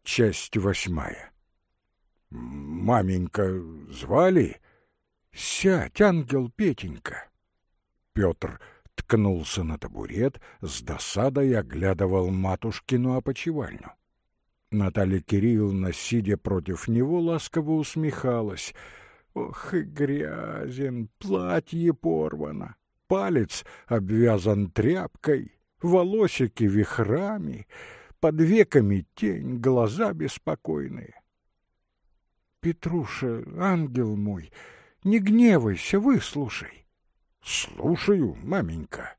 Часть восьмая. «Маменька звали?» «Сядь, ангел Петенька!» Петр ткнулся на табурет, с досадой оглядывал матушкину опочивальню. Наталья Кирилловна, сидя против него, ласково усмехалась. «Ох и грязен, платье порвано, палец обвязан тряпкой, волосики вихрами, под веками тень, глаза беспокойные. Петруша, ангел мой, не гневайся, выслушай. Слушаю, маменька.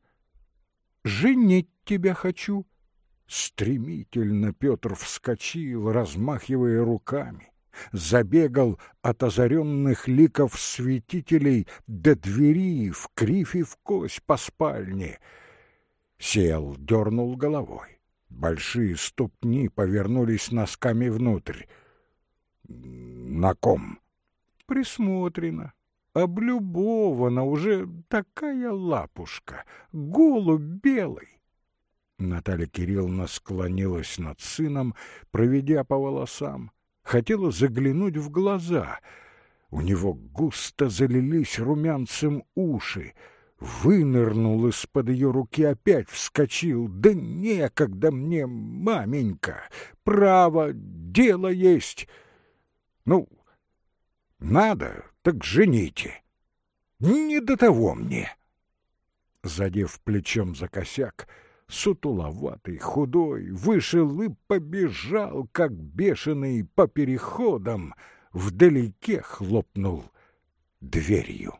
Женить тебя хочу. Стремительно Петр вскочил, размахивая руками забегал от озаренных ликов святителей до двери в кривь и в кость по спальне. Сел, дернул головой. Большие ступни повернулись носками внутрь. На ком? Присмотрено. Облюбована уже такая лапушка, голубь белый. Наталья Кирилловна склонилась над сыном, проведя по волосам. Хотела заглянуть в глаза. У него густо залились румянцем уши — вынырнул из-под ее руки, опять вскочил. «Да некогда мне, маменька! Право, дело есть! Ну, надо, так жените! Не до того мне!» Задев плечом за косяк, сутуловатый, худой, вышел и побежал, как бешеный, по переходам, вдалеке хлопнул дверью.